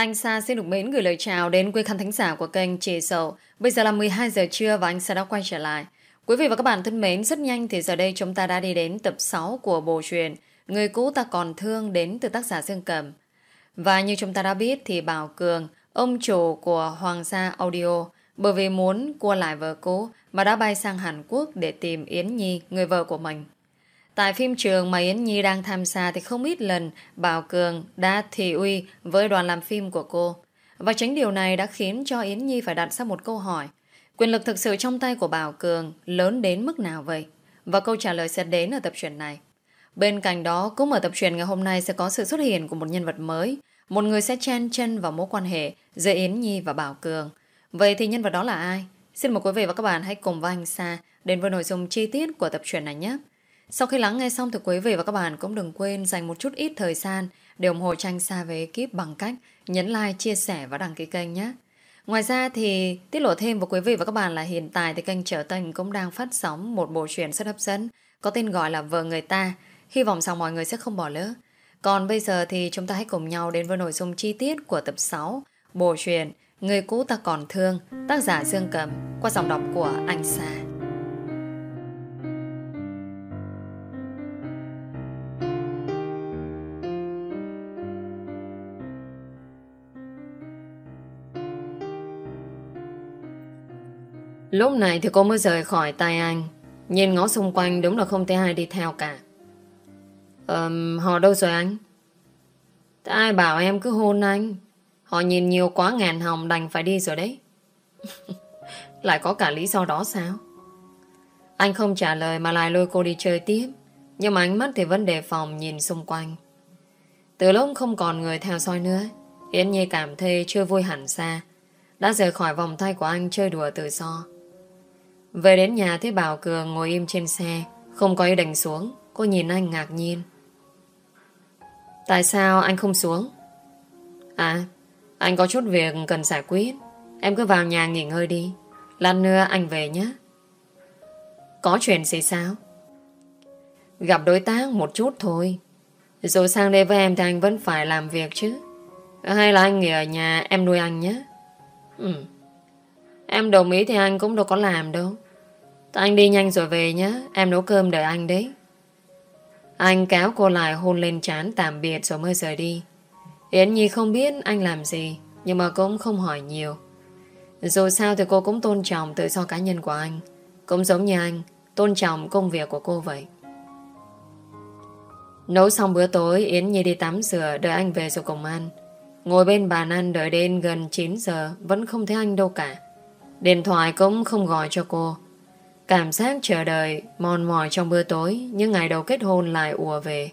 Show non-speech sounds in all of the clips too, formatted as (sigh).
Anh Sa xin được mến gửi lời chào đến quý khán thính giả của kênh Trì Sầu. Bây giờ là 12 giờ trưa và anh Sa đã quay trở lại. Quý vị và các bạn thân mến, rất nhanh thì giờ đây chúng ta đã đi đến tập 6 của bộ truyền Người cũ ta còn thương đến từ tác giả Dương Cầm. Và như chúng ta đã biết thì Bảo Cường, ông chủ của Hoàng gia Audio, bởi vì muốn cua lại vợ cũ mà đã bay sang Hàn Quốc để tìm Yến Nhi, người vợ của mình. Tại phim trường mà Yến Nhi đang tham gia thì không ít lần Bảo Cường đã thị uy với đoàn làm phim của cô. Và chính điều này đã khiến cho Yến Nhi phải đặt ra một câu hỏi. Quyền lực thực sự trong tay của Bảo Cường lớn đến mức nào vậy? Và câu trả lời sẽ đến ở tập truyện này. Bên cạnh đó, cũng ở tập truyện ngày hôm nay sẽ có sự xuất hiện của một nhân vật mới. Một người sẽ chen chân vào mối quan hệ giữa Yến Nhi và Bảo Cường. Vậy thì nhân vật đó là ai? Xin mời quý vị và các bạn hãy cùng với anh Sa đến với nội dung chi tiết của tập truyện này nhé. Sau khi lắng nghe xong thì quý vị và các bạn cũng đừng quên dành một chút ít thời gian để ủng hộ tranh xa với ekip bằng cách nhấn like, chia sẻ và đăng ký kênh nhé. Ngoài ra thì tiết lộ thêm với quý vị và các bạn là hiện tại thì kênh Trở Tình cũng đang phát sóng một bộ truyện rất hấp dẫn có tên gọi là Vợ Người Ta. Hy vọng rằng mọi người sẽ không bỏ lỡ. Còn bây giờ thì chúng ta hãy cùng nhau đến với nội dung chi tiết của tập 6 bộ truyện Người cũ ta còn thương tác giả Dương Cầm qua giọng đọc của Anh Sa. Lúc này thì cô mới rời khỏi tay anh. Nhìn ngó xung quanh đúng là không thấy ai đi theo cả. Ờm, họ đâu rồi anh? Thế ai bảo em cứ hôn anh? Họ nhìn nhiều quá ngàn hồng đành phải đi rồi đấy. (laughs) Lại có cả lý do đó sao? Anh không trả lời mà lại lôi cô đi chơi tiếp. Nhưng mà ánh mắt thì vẫn đề phòng nhìn xung quanh. Từ lúc không còn người theo dõi nữa Yến Nhi cảm thấy chưa vui hẳn xa. Đã rời khỏi vòng tay của anh chơi đùa tự do về đến nhà thấy Bảo Cường ngồi im trên xe, Không có ý đành xuống. Cô nhìn anh ngạc nhiên. Tại sao anh không xuống? À Anh có chút việc cần giải quyết. Em cứ vào nhà nghỉ ngơi đi. Lát nữa anh về nhé. Có chuyện gì sao? Gặp đối tác một chút thôi. Rồi sang đây với em thì anh vẫn phải làm việc chứ. Hay là anh nghỉ ở nhà em nuôi anh nhé. Ừ. Em đồng ý thì anh cũng đâu có làm đâu. Anh đi nhanh rồi về nhé Em nấu cơm đợi anh đấy. Anh kéo cô lại hôn lên trán tạm biệt rồi mới rời đi. Yến Nhi không biết anh làm gì, Nhưng mà cũng không hỏi nhiều. Dù sao thì cô cũng tôn trọng tự do cá nhân của anh. Cũng giống như anh, Tôn trọng công việc của cô vậy. Nấu xong bữa tối, Yến Nhi đi tắm rửa, Đợi anh về rồi cùng ăn. Ngồi bên bàn ăn đợi đến gần 9 giờ, Vẫn không thấy anh đâu cả. Điện thoại cũng không gọi cho cô. Cảm giác chờ đợi, Mòn mỏi trong bữa tối Nhưng ngày đầu kết hôn lại ùa về.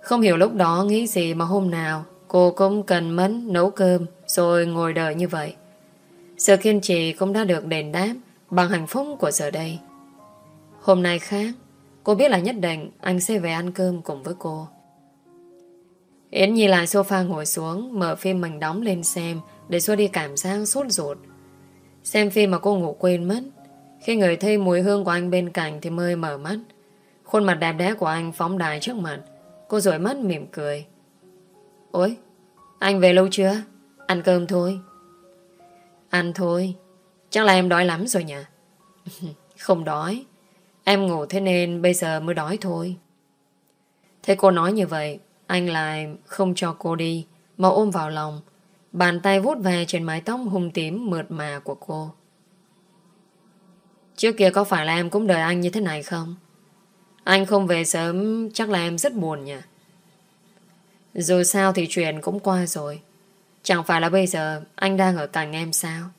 Không hiểu lúc đó nghĩ gì Mà hôm nào cô cũng cần mẫn Nấu cơm rồi ngồi đợi như vậy. Sự kiên trì cũng đã được đền đáp Bằng hạnh phúc của giờ đây. Hôm nay khác, Cô biết là nhất định anh sẽ về ăn cơm cùng với cô. Yến Nhi lại sofa ngồi xuống, Mở phim mình đóng lên xem Để xua đi cảm giác sốt ruột. Xem phim mà cô ngủ quên mất. Khi người thấy mùi hương của anh bên cạnh Thì mới mở mắt. Khuôn mặt đẹp đẽ của anh phóng đài trước mặt. Cô rủi mắt mỉm cười. Ôi, Anh về lâu chưa? Ăn cơm thôi. Ăn thôi. Chắc là em đói lắm rồi nhỉ? (laughs) Không đói. Em ngủ thế nên bây giờ mới đói thôi. Thế cô nói như vậy, Anh lại không cho cô đi, Mà ôm vào lòng. Bàn tay vuốt về trên mái tóc hung tím mượt mà của cô. Trước kia có phải là em cũng đợi anh như thế này không? Anh không về sớm, chắc là em rất buồn nhỉ? Dù sao thì chuyện cũng qua rồi. Chẳng phải là bây giờ anh đang ở cạnh em sao?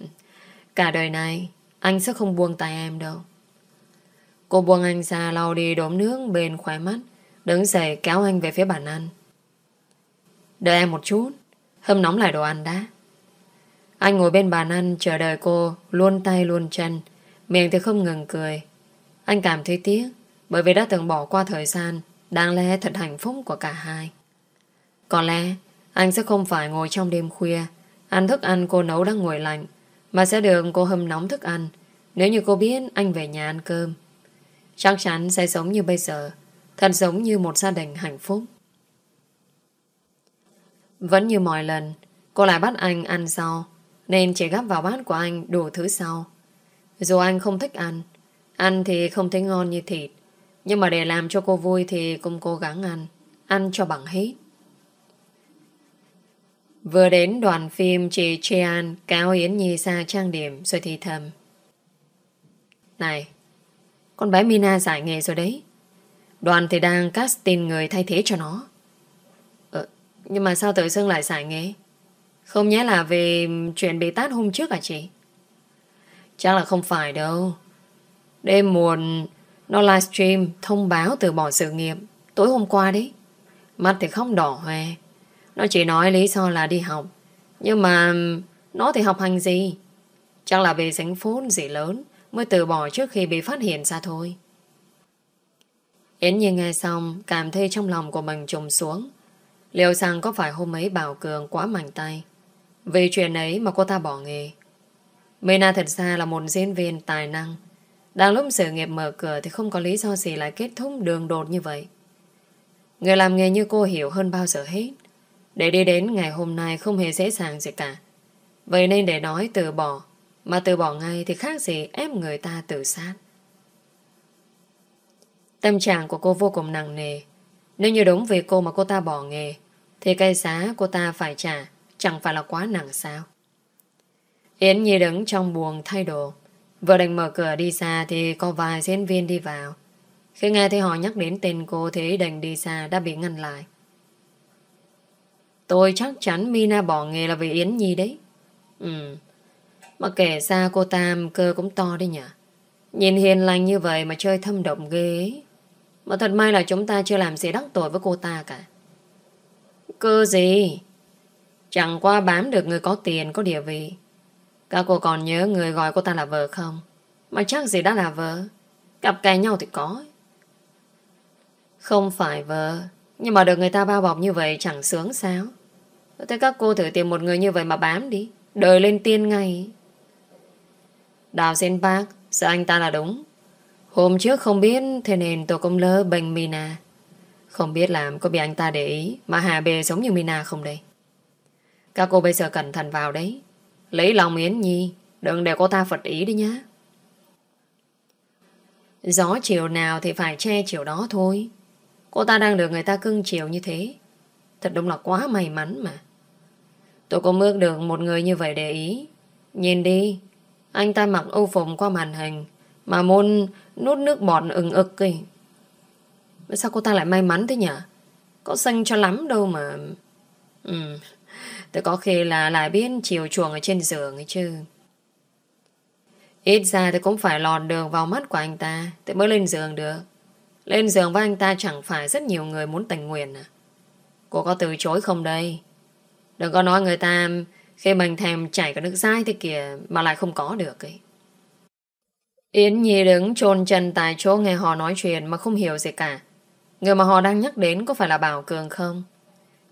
(laughs) Cả đời này, anh sẽ không buông tay em đâu. Cô buông anh ra lau đi đốm nước bên khóe mắt, đứng dậy kéo anh về phía bàn ăn. Đợi em một chút Hâm nóng lại đồ ăn đã. Anh ngồi bên bàn ăn, chờ đợi cô, Luôn tay luôn chân, Miệng thì không ngừng cười. Anh cảm thấy tiếc, Bởi vì đã từng bỏ qua thời gian, Đáng lẽ thật hạnh phúc của cả hai. Có lẽ, Anh sẽ không phải ngồi trong đêm khuya, Ăn thức ăn cô nấu đang ngồi lạnh, Mà sẽ được cô hâm nóng thức ăn. Nếu như cô biết anh về nhà ăn cơm, Chắc chắn sẽ sống như bây giờ, Thật giống như một gia đình hạnh phúc. Vẫn như mọi lần, cô lại bắt anh ăn sau, nên chỉ gắp vào bát của anh đủ thứ sau. Dù anh không thích ăn, ăn thì không thấy ngon như thịt, nhưng mà để làm cho cô vui thì cũng cố gắng ăn, ăn cho bằng hết. Vừa đến đoàn phim chị Chean cáo Yến Nhi ra trang điểm rồi thì thầm. Này, con bé Mina giải nghề rồi đấy. Đoàn thì đang casting người thay thế cho nó. Nhưng mà sao tự xưng lại giải nghề? Không nhé là về chuyện bị tát hôm trước à chị? Chắc là không phải đâu. Đêm muộn, nó livestream, thông báo từ bỏ sự nghiệp tối hôm qua đấy. Mắt thì không đỏ hoe. Nó chỉ nói lý do là đi học. Nhưng mà nó thì học hành gì? Chắc là vì dính phốn gì lớn mới từ bỏ trước khi bị phát hiện ra thôi. Yến Nhi nghe xong, cảm thấy trong lòng của mình trùng xuống. Liệu rằng có phải hôm ấy Bảo Cường quá mạnh tay? Vì chuyện ấy mà cô ta bỏ nghề. Mina thật ra là một diễn viên tài năng. Đang lúc sự nghiệp mở cửa Thì không có lý do gì lại kết thúc đường đột như vậy. Người làm nghề như cô hiểu hơn bao giờ hết. Để đi đến ngày hôm nay Không hề dễ dàng gì cả. Vậy nên để nói từ bỏ, Mà từ bỏ ngay thì khác gì ép người ta tự sát. Tâm trạng của cô vô cùng nặng nề. Nếu như đúng vì cô mà cô ta bỏ nghề thì cây giá cô ta phải trả, Chẳng phải là quá nặng sao? Yến Nhi đứng trong buồng thay đồ. Vừa định mở cửa đi xa Thì có vài diễn viên đi vào. Khi nghe thấy họ nhắc đến tên cô Thì định đi xa đã bị ngăn lại. Tôi chắc chắn Mina bỏ nghề là vì Yến Nhi đấy. Ừ. Mà kể ra cô Tam cơ cũng to đấy nhỉ? Nhìn hiền lành như vậy Mà chơi thâm động ghê ấy. Mà thật may là chúng ta chưa làm gì đắc tội với cô ta cả. Cơ gì? Chẳng qua bám được người có tiền, có địa vị. Các cô còn nhớ người gọi cô ta là vợ không? Mà chắc gì đã là vợ. Cặp kè nhau thì có. Không phải vợ. Nhưng mà được người ta bao bọc như vậy chẳng sướng sao? Thế các cô thử tìm một người như vậy mà bám đi. Đời lên tiên ngay. Đào xin bác, sợ anh ta là đúng. Hôm trước không biết, thế nên tôi cũng lỡ bệnh Mina. Không biết làm có bị anh ta để ý Mà Hà Bề giống như Mina không đây? Các cô bây giờ cẩn thận vào đấy. Lấy lòng Yến Nhi, Đừng để cô ta phật ý đi nhá. Gió chiều nào thì phải che chiều đó thôi. Cô ta đang được người ta cưng chiều như thế. Thật đúng là quá may mắn mà. Tôi có mước được một người như vậy để ý. Nhìn đi, Anh ta mặc âu phùng qua màn hình, Mà môn nút nước bọt ừng ực kì Sao cô ta lại may mắn thế nhỉ? Có xanh cho lắm đâu mà... Ừ, tôi có khi là lại biết chiều chuồng ở trên giường ấy chứ. Ít ra thì cũng phải lọt đường vào mắt của anh ta tôi mới lên giường được. Lên giường với anh ta chẳng phải rất nhiều người muốn tình nguyện à? Cô có từ chối không đây? Đừng có nói người ta Khi mình thèm chảy cả nước dai thế kìa Mà lại không có được ấy. Yến Nhi đứng chôn chân tại chỗ nghe họ nói chuyện Mà không hiểu gì cả. Người mà họ đang nhắc đến có phải là Bảo Cường không?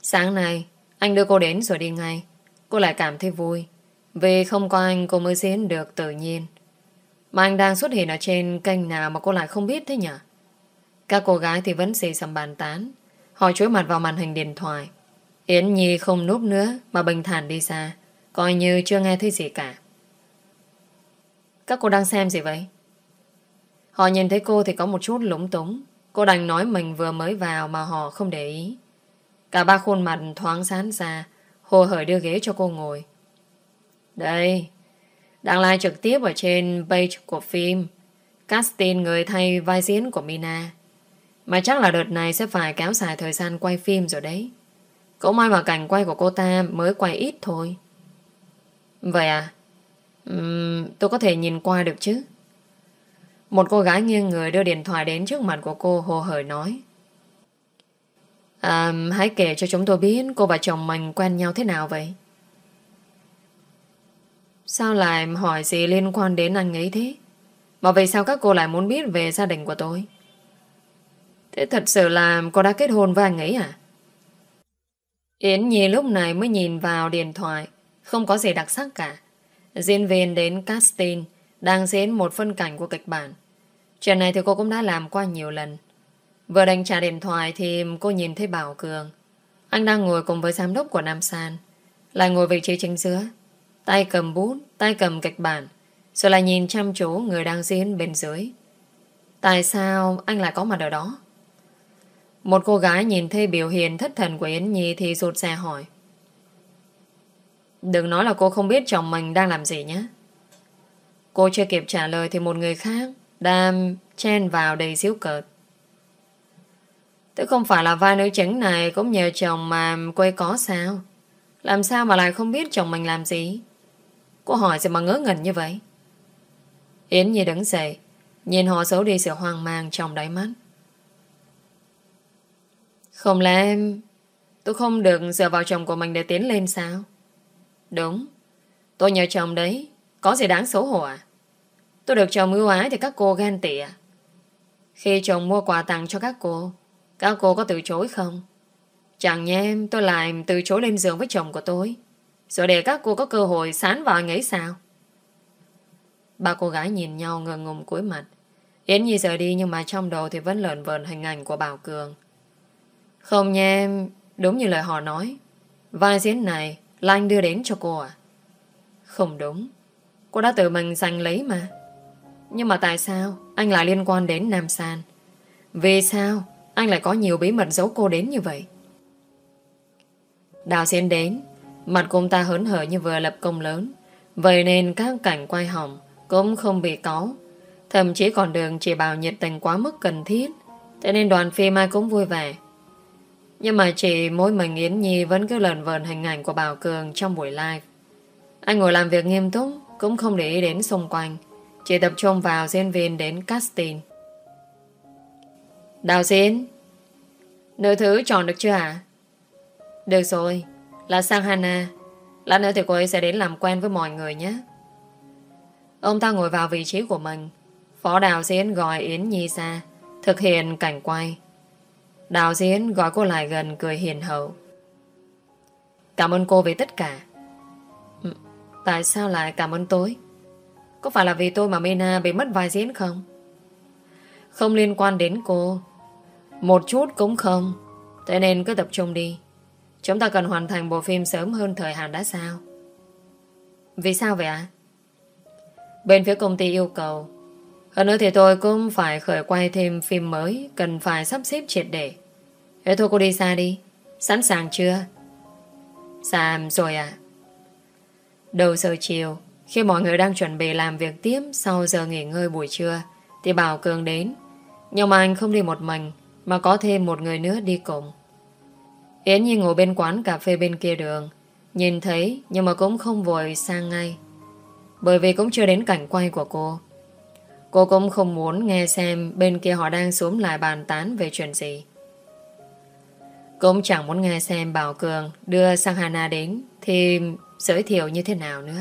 Sáng nay, anh đưa cô đến rồi đi ngay. Cô lại cảm thấy vui. Vì không có anh cô mới diễn được tự nhiên. Mà anh đang xuất hiện ở trên kênh nào mà cô lại không biết thế nhỉ? Các cô gái thì vẫn xì xầm bàn tán. Họ chối mặt vào màn hình điện thoại. Yến Nhi không núp nữa mà bình thản đi xa. Coi như chưa nghe thấy gì cả. Các cô đang xem gì vậy? Họ nhìn thấy cô thì có một chút lúng túng. Cô đành nói mình vừa mới vào mà họ không để ý. Cả ba khuôn mặt thoáng sán ra, hồ hởi đưa ghế cho cô ngồi. Đây, đang live trực tiếp ở trên page của phim. Casting người thay vai diễn của Mina. Mà chắc là đợt này sẽ phải kéo dài thời gian quay phim rồi đấy. Cũng may mà cảnh quay của cô ta mới quay ít thôi. Vậy à? Uhm, tôi có thể nhìn qua được chứ? Một cô gái nghiêng người đưa điện thoại đến trước mặt của cô hồ hởi nói. À, hãy kể cho chúng tôi biết cô và chồng mình quen nhau thế nào vậy? Sao lại hỏi gì liên quan đến anh ấy thế? Mà vì sao các cô lại muốn biết về gia đình của tôi? Thế thật sự là cô đã kết hôn với anh ấy à? Yến Nhi lúc này mới nhìn vào điện thoại Không có gì đặc sắc cả Diễn viên đến casting Đang diễn một phân cảnh của kịch bản Chuyện này thì cô cũng đã làm qua nhiều lần. Vừa đánh trả điện thoại thì cô nhìn thấy Bảo Cường. Anh đang ngồi cùng với giám đốc của Nam San Lại ngồi vị trí chính giữa Tay cầm bút, tay cầm kịch bản Rồi lại nhìn chăm chú người đang diễn bên dưới Tại sao anh lại có mặt ở đó? Một cô gái nhìn thấy biểu hiện thất thần của Yến Nhi thì rụt rè hỏi. Đừng nói là cô không biết chồng mình đang làm gì nhé. Cô chưa kịp trả lời thì một người khác đam chen vào đầy xíu cợt. Tức không phải là vai nữ chính này cũng nhờ chồng mà quay có sao? Làm sao mà lại không biết chồng mình làm gì? Cô hỏi gì mà ngớ ngẩn như vậy? Yến Nhi đứng dậy, nhìn họ xấu đi sự hoang mang trong đáy mắt. Không lẽ em Tôi không được dựa vào chồng của mình để tiến lên sao Đúng Tôi nhờ chồng đấy Có gì đáng xấu hổ à Tôi được chồng ưu ái thì các cô ghen tị à Khi chồng mua quà tặng cho các cô Các cô có từ chối không? Chẳng nhé em tôi lại từ chối lên giường với chồng của tôi. Rồi để các cô có cơ hội sán vào anh ấy sao? Ba cô gái nhìn nhau ngờ ngùng cúi mặt. Yến Nhi rời đi nhưng mà trong đầu thì vẫn lợn vờn hình ảnh của Bảo Cường. Không nha em Đúng như lời họ nói, Vai diễn này là anh đưa đến cho cô à Không đúng. Cô đã tự mình giành lấy mà. Nhưng mà tại sao Anh lại liên quan đến Nam San? Vì sao Anh lại có nhiều bí mật giấu cô đến như vậy? Đào diễn đến Mặt cô ta hớn hở như vừa lập công lớn. Vậy nên các cảnh quay hỏng Cũng không bị cáu Thậm chí còn đường chỉ bảo nhiệt tình quá mức cần thiết. Thế nên đoàn phim ai cũng vui vẻ. Nhưng mà chỉ mỗi mình Yến Nhi vẫn cứ lần vờn hình ảnh của Bảo Cường trong buổi live. Anh ngồi làm việc nghiêm túc, cũng không để ý đến xung quanh, chỉ tập trung vào diễn viên đến casting. Đào diễn, nữ thứ chọn được chưa hả? Được rồi, là Sang Hana. Lát nữa thì cô ấy sẽ đến làm quen với mọi người nhé. Ông ta ngồi vào vị trí của mình. Phó đạo diễn gọi Yến Nhi ra, thực hiện cảnh quay. Đạo diễn gọi cô lại gần cười hiền hậu. Cảm ơn cô vì tất cả. Ừ, tại sao lại cảm ơn tôi? Có phải là vì tôi mà Mina bị mất vai diễn không? Không liên quan đến cô. Một chút cũng không. Thế nên cứ tập trung đi. Chúng ta cần hoàn thành bộ phim sớm hơn thời hạn đã sao? Vì sao vậy ạ? Bên phía công ty yêu cầu hơn nữa thì tôi cũng phải khởi quay thêm phim mới Cần phải sắp xếp triệt để Thế thôi cô đi xa đi Sẵn sàng chưa Sàm rồi à Đầu giờ chiều khi mọi người đang chuẩn bị làm việc tiếp Sau giờ nghỉ ngơi buổi trưa, Thì Bảo Cường đến Nhưng mà anh không đi một mình, Mà có thêm một người nữa đi cùng Yến Nhi ngồi bên quán cà phê bên kia đường, Nhìn thấy Nhưng mà cũng không vội sang ngay Bởi vì cũng chưa đến cảnh quay của cô Cô cũng không muốn nghe xem bên kia họ đang xuống lại bàn tán về chuyện gì. Cũng chẳng muốn nghe xem Bảo Cường đưa sang Hana đến thì giới thiệu như thế nào nữa.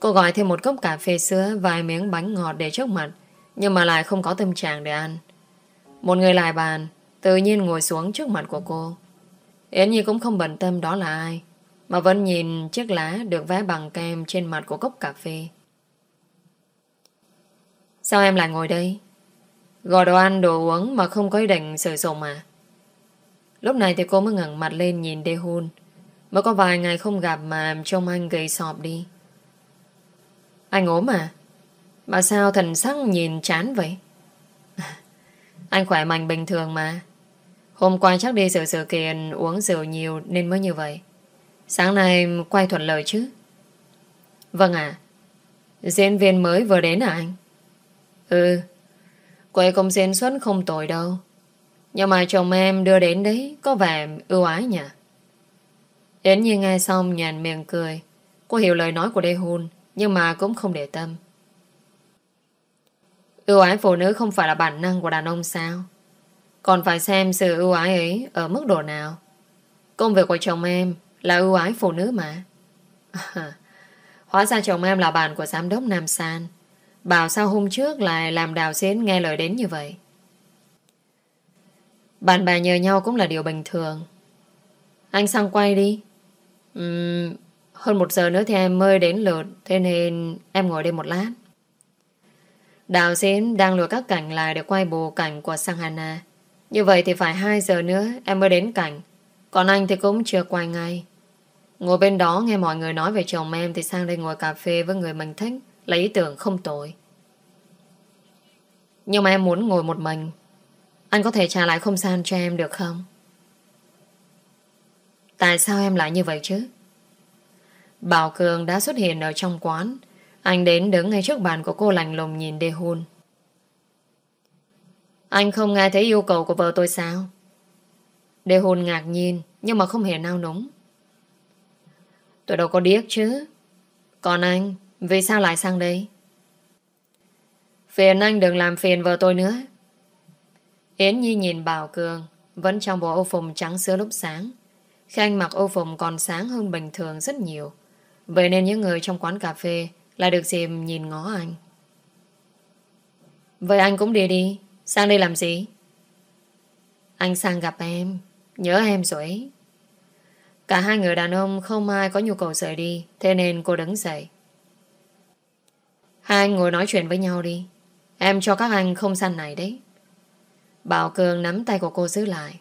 Cô gọi thêm một cốc cà phê sữa vài miếng bánh ngọt để trước mặt nhưng mà lại không có tâm trạng để ăn. Một người lại bàn tự nhiên ngồi xuống trước mặt của cô. Yến Nhi cũng không bận tâm đó là ai mà vẫn nhìn chiếc lá được vẽ bằng kem trên mặt của cốc cà phê. Sao em lại ngồi đây? Gọi đồ ăn, đồ uống mà không có ý định sử dụng à? Lúc này thì cô mới ngẩng mặt lên nhìn Đê Hôn. Mới có vài ngày không gặp mà trông anh gầy sọp đi. Anh ốm à? Mà sao thần sắc nhìn chán vậy? (laughs) Anh khỏe mạnh bình thường mà. Hôm qua chắc đi sự sự kiện uống rượu nhiều nên mới như vậy. Sáng nay quay thuận lời chứ? Vâng ạ. Diễn viên mới vừa đến à anh? Ừ Cô ấy diễn xuất không tồi đâu Nhưng mà chồng em đưa đến đấy Có vẻ ưu ái nhỉ Yến Nhi nghe xong nhàn miệng cười Cô hiểu lời nói của Đê Hôn nhưng mà cũng không để tâm. Ưu ái phụ nữ không phải là bản năng của đàn ông sao? Còn phải xem sự ưu ái ấy Ở mức độ nào. Công việc của chồng em Là ưu ái phụ nữ mà. (laughs) Hóa ra chồng em là bạn của giám đốc Nam San. Bảo sao hôm trước lại làm đào xến nghe lời đến như vậy? Bạn bè nhờ nhau cũng là điều bình thường. Anh sang quay đi. Uhm, hơn một giờ nữa thì em mới đến lượt, Thế nên em ngồi đây một lát Đào diễn đang lùa các cảnh lại để quay bù cảnh của Sang Hana Như vậy thì phải 2 giờ nữa em mới đến cảnh Còn anh thì cũng chưa quay ngay. Ngồi bên đó nghe mọi người nói về chồng em thì sang đây ngồi cà phê với người mình thích là ý tưởng không tội. Nhưng mà em muốn ngồi một mình. Anh có thể trả lại không gian cho em được không? Tại sao em lại như vậy chứ? Bảo Cường đã xuất hiện ở trong quán. Anh đến đứng ngay trước bàn của cô lành lùng nhìn Đê Hôn. Anh không nghe thấy yêu cầu của vợ tôi sao? Đê Hôn ngạc nhiên nhưng mà không hề nao núng. Tôi đâu có điếc chứ. Còn anh, vì sao lại sang đây? Phiền anh đừng làm phiền vợ tôi nữa. Yến Nhi nhìn Bảo Cường vẫn trong bộ ô phùng trắng sữa lúc sáng. Khi anh mặc ô phùng còn sáng hơn bình thường rất nhiều. Vậy nên những người trong quán cà phê lại được dịp nhìn ngó anh. Vậy anh cũng đi đi. Sang đây làm gì? Anh sang gặp em. Nhớ em rồi ấy Cả hai người đàn ông không ai có nhu cầu rời đi, Thế nên cô đứng dậy Hai anh ngồi nói chuyện với nhau đi Em cho các anh không gian này đấy Bảo Cường nắm tay của cô giữ lại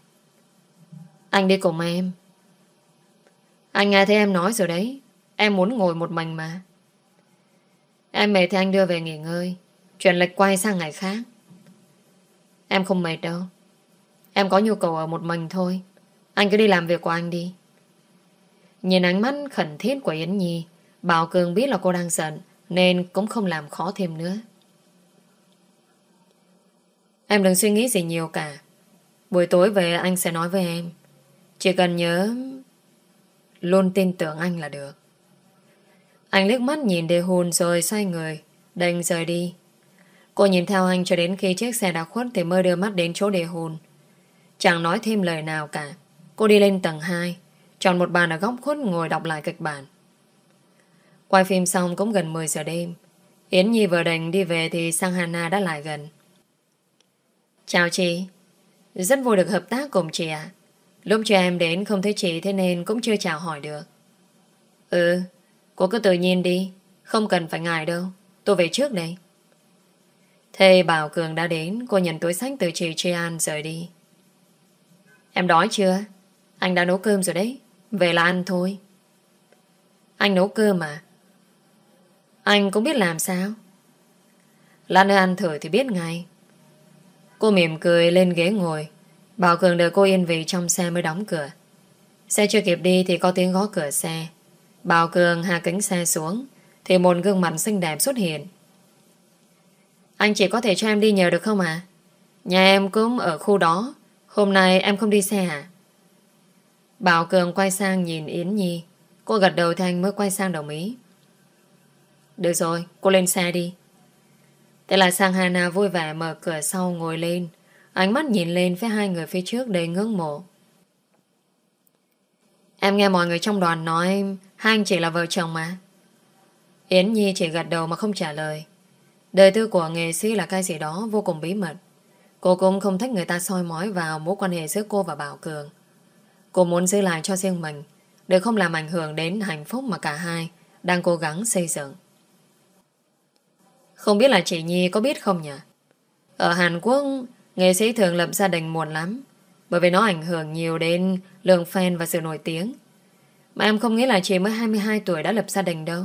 Anh đi cùng em Anh nghe thấy em nói rồi đấy Em muốn ngồi một mình mà. Em mệt thì anh đưa về nghỉ ngơi. Chuyển lịch quay sang ngày khác. Em không mệt đâu. Em có nhu cầu ở một mình thôi. Anh cứ đi làm việc của anh đi. Nhìn ánh mắt khẩn thiết của Yến Nhi, Bảo Cường biết là cô đang giận, Nên cũng không làm khó thêm nữa. Em đừng suy nghĩ gì nhiều cả. Buổi tối về anh sẽ nói với em. Chỉ cần nhớ Luôn tin tưởng anh là được. Anh liếc mắt nhìn đề hồn rồi xoay người, Đành rời đi. Cô nhìn theo anh cho đến khi chiếc xe đã khuất Thì mới đưa mắt đến chỗ đề hồn Chẳng nói thêm lời nào cả. Cô đi lên tầng 2 Chọn một bàn ở góc khuất ngồi đọc lại kịch bản. Quay phim xong cũng gần 10 giờ đêm. Yến Nhi vừa đành đi về Thì sang Hana đã lại gần. Chào chị. Rất vui được hợp tác cùng chị ạ. Lúc cho em đến không thấy chị Thế nên cũng chưa chào hỏi được. Ừ Cô cứ tự nhiên đi. Không cần phải ngại đâu. Tôi về trước đây. Thế Bảo Cường đã đến. Cô nhận túi sách từ chị Trian rời đi. Em đói chưa? Anh đã nấu cơm rồi đấy. Về là ăn thôi. Anh nấu cơm mà Anh cũng biết làm sao. Lan ơi ăn thử thì biết ngay. Cô mỉm cười lên ghế ngồi. Bảo Cường đợi cô yên vị trong xe mới đóng cửa. Xe chưa kịp đi thì có tiếng gõ cửa xe. Bảo Cường hạ kính xe xuống, Thì một gương mặt xinh đẹp xuất hiện. Anh chỉ có thể cho em đi nhờ được không à Nhà em cũng ở khu đó, Hôm nay em không đi xe à Bảo Cường quay sang nhìn Yến Nhi, Cô gật đầu thì anh mới quay sang đồng ý. Được rồi, Cô lên xe đi. Thế là sang Hana vui vẻ mở cửa sau ngồi lên. Ánh mắt nhìn lên với hai người phía trước đầy ngưỡng mộ. Em nghe mọi người trong đoàn nói Hai anh chỉ là vợ chồng mà. Yến Nhi chỉ gật đầu mà không trả lời. Đời tư của nghệ sĩ là cái gì đó vô cùng bí mật. Cô cũng không thích người ta soi mói vào mối quan hệ giữa cô và Bảo Cường. Cô muốn giữ lại cho riêng mình, Để không làm ảnh hưởng đến hạnh phúc mà cả hai Đang cố gắng xây dựng. Không biết là chị Nhi có biết không nhỉ? Ở Hàn Quốc, Nghệ sĩ thường lập gia đình muộn lắm, Bởi vì nó ảnh hưởng nhiều đến Lượng fan và sự nổi tiếng. Mà em không nghĩ là chị mới 22 tuổi đã lập gia đình đâu.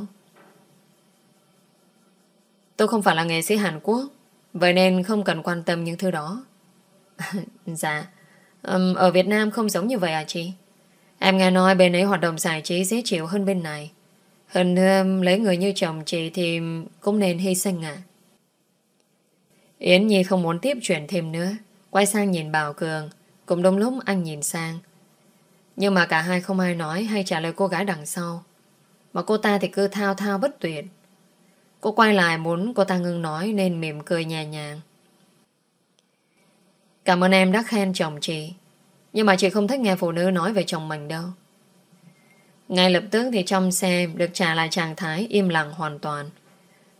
Tôi không phải là nghệ sĩ Hàn Quốc Vậy nên không cần quan tâm những thứ đó. (laughs) Dạ um, Ở Việt Nam không giống như vậy à chị? Em nghe nói bên ấy hoạt động giải trí dễ chịu hơn bên này. Hơn um, lấy người như chồng chị thì cũng nên hy sinh à. Yến Nhi không muốn tiếp chuyện thêm nữa Quay sang nhìn Bảo Cường Cũng đúng lúc anh nhìn sang. Nhưng mà cả hai không ai nói Hay trả lời cô gái đằng sau. Mà cô ta thì cứ thao thao bất tuyệt. Cô quay lại muốn cô ta ngưng nói Nên mỉm cười nhẹ nhàng. Cảm ơn em đã khen chồng chị, Nhưng mà chị không thích nghe phụ nữ nói về chồng mình đâu. Ngay lập tức thì trong xe Được trả lại trạng thái im lặng hoàn toàn.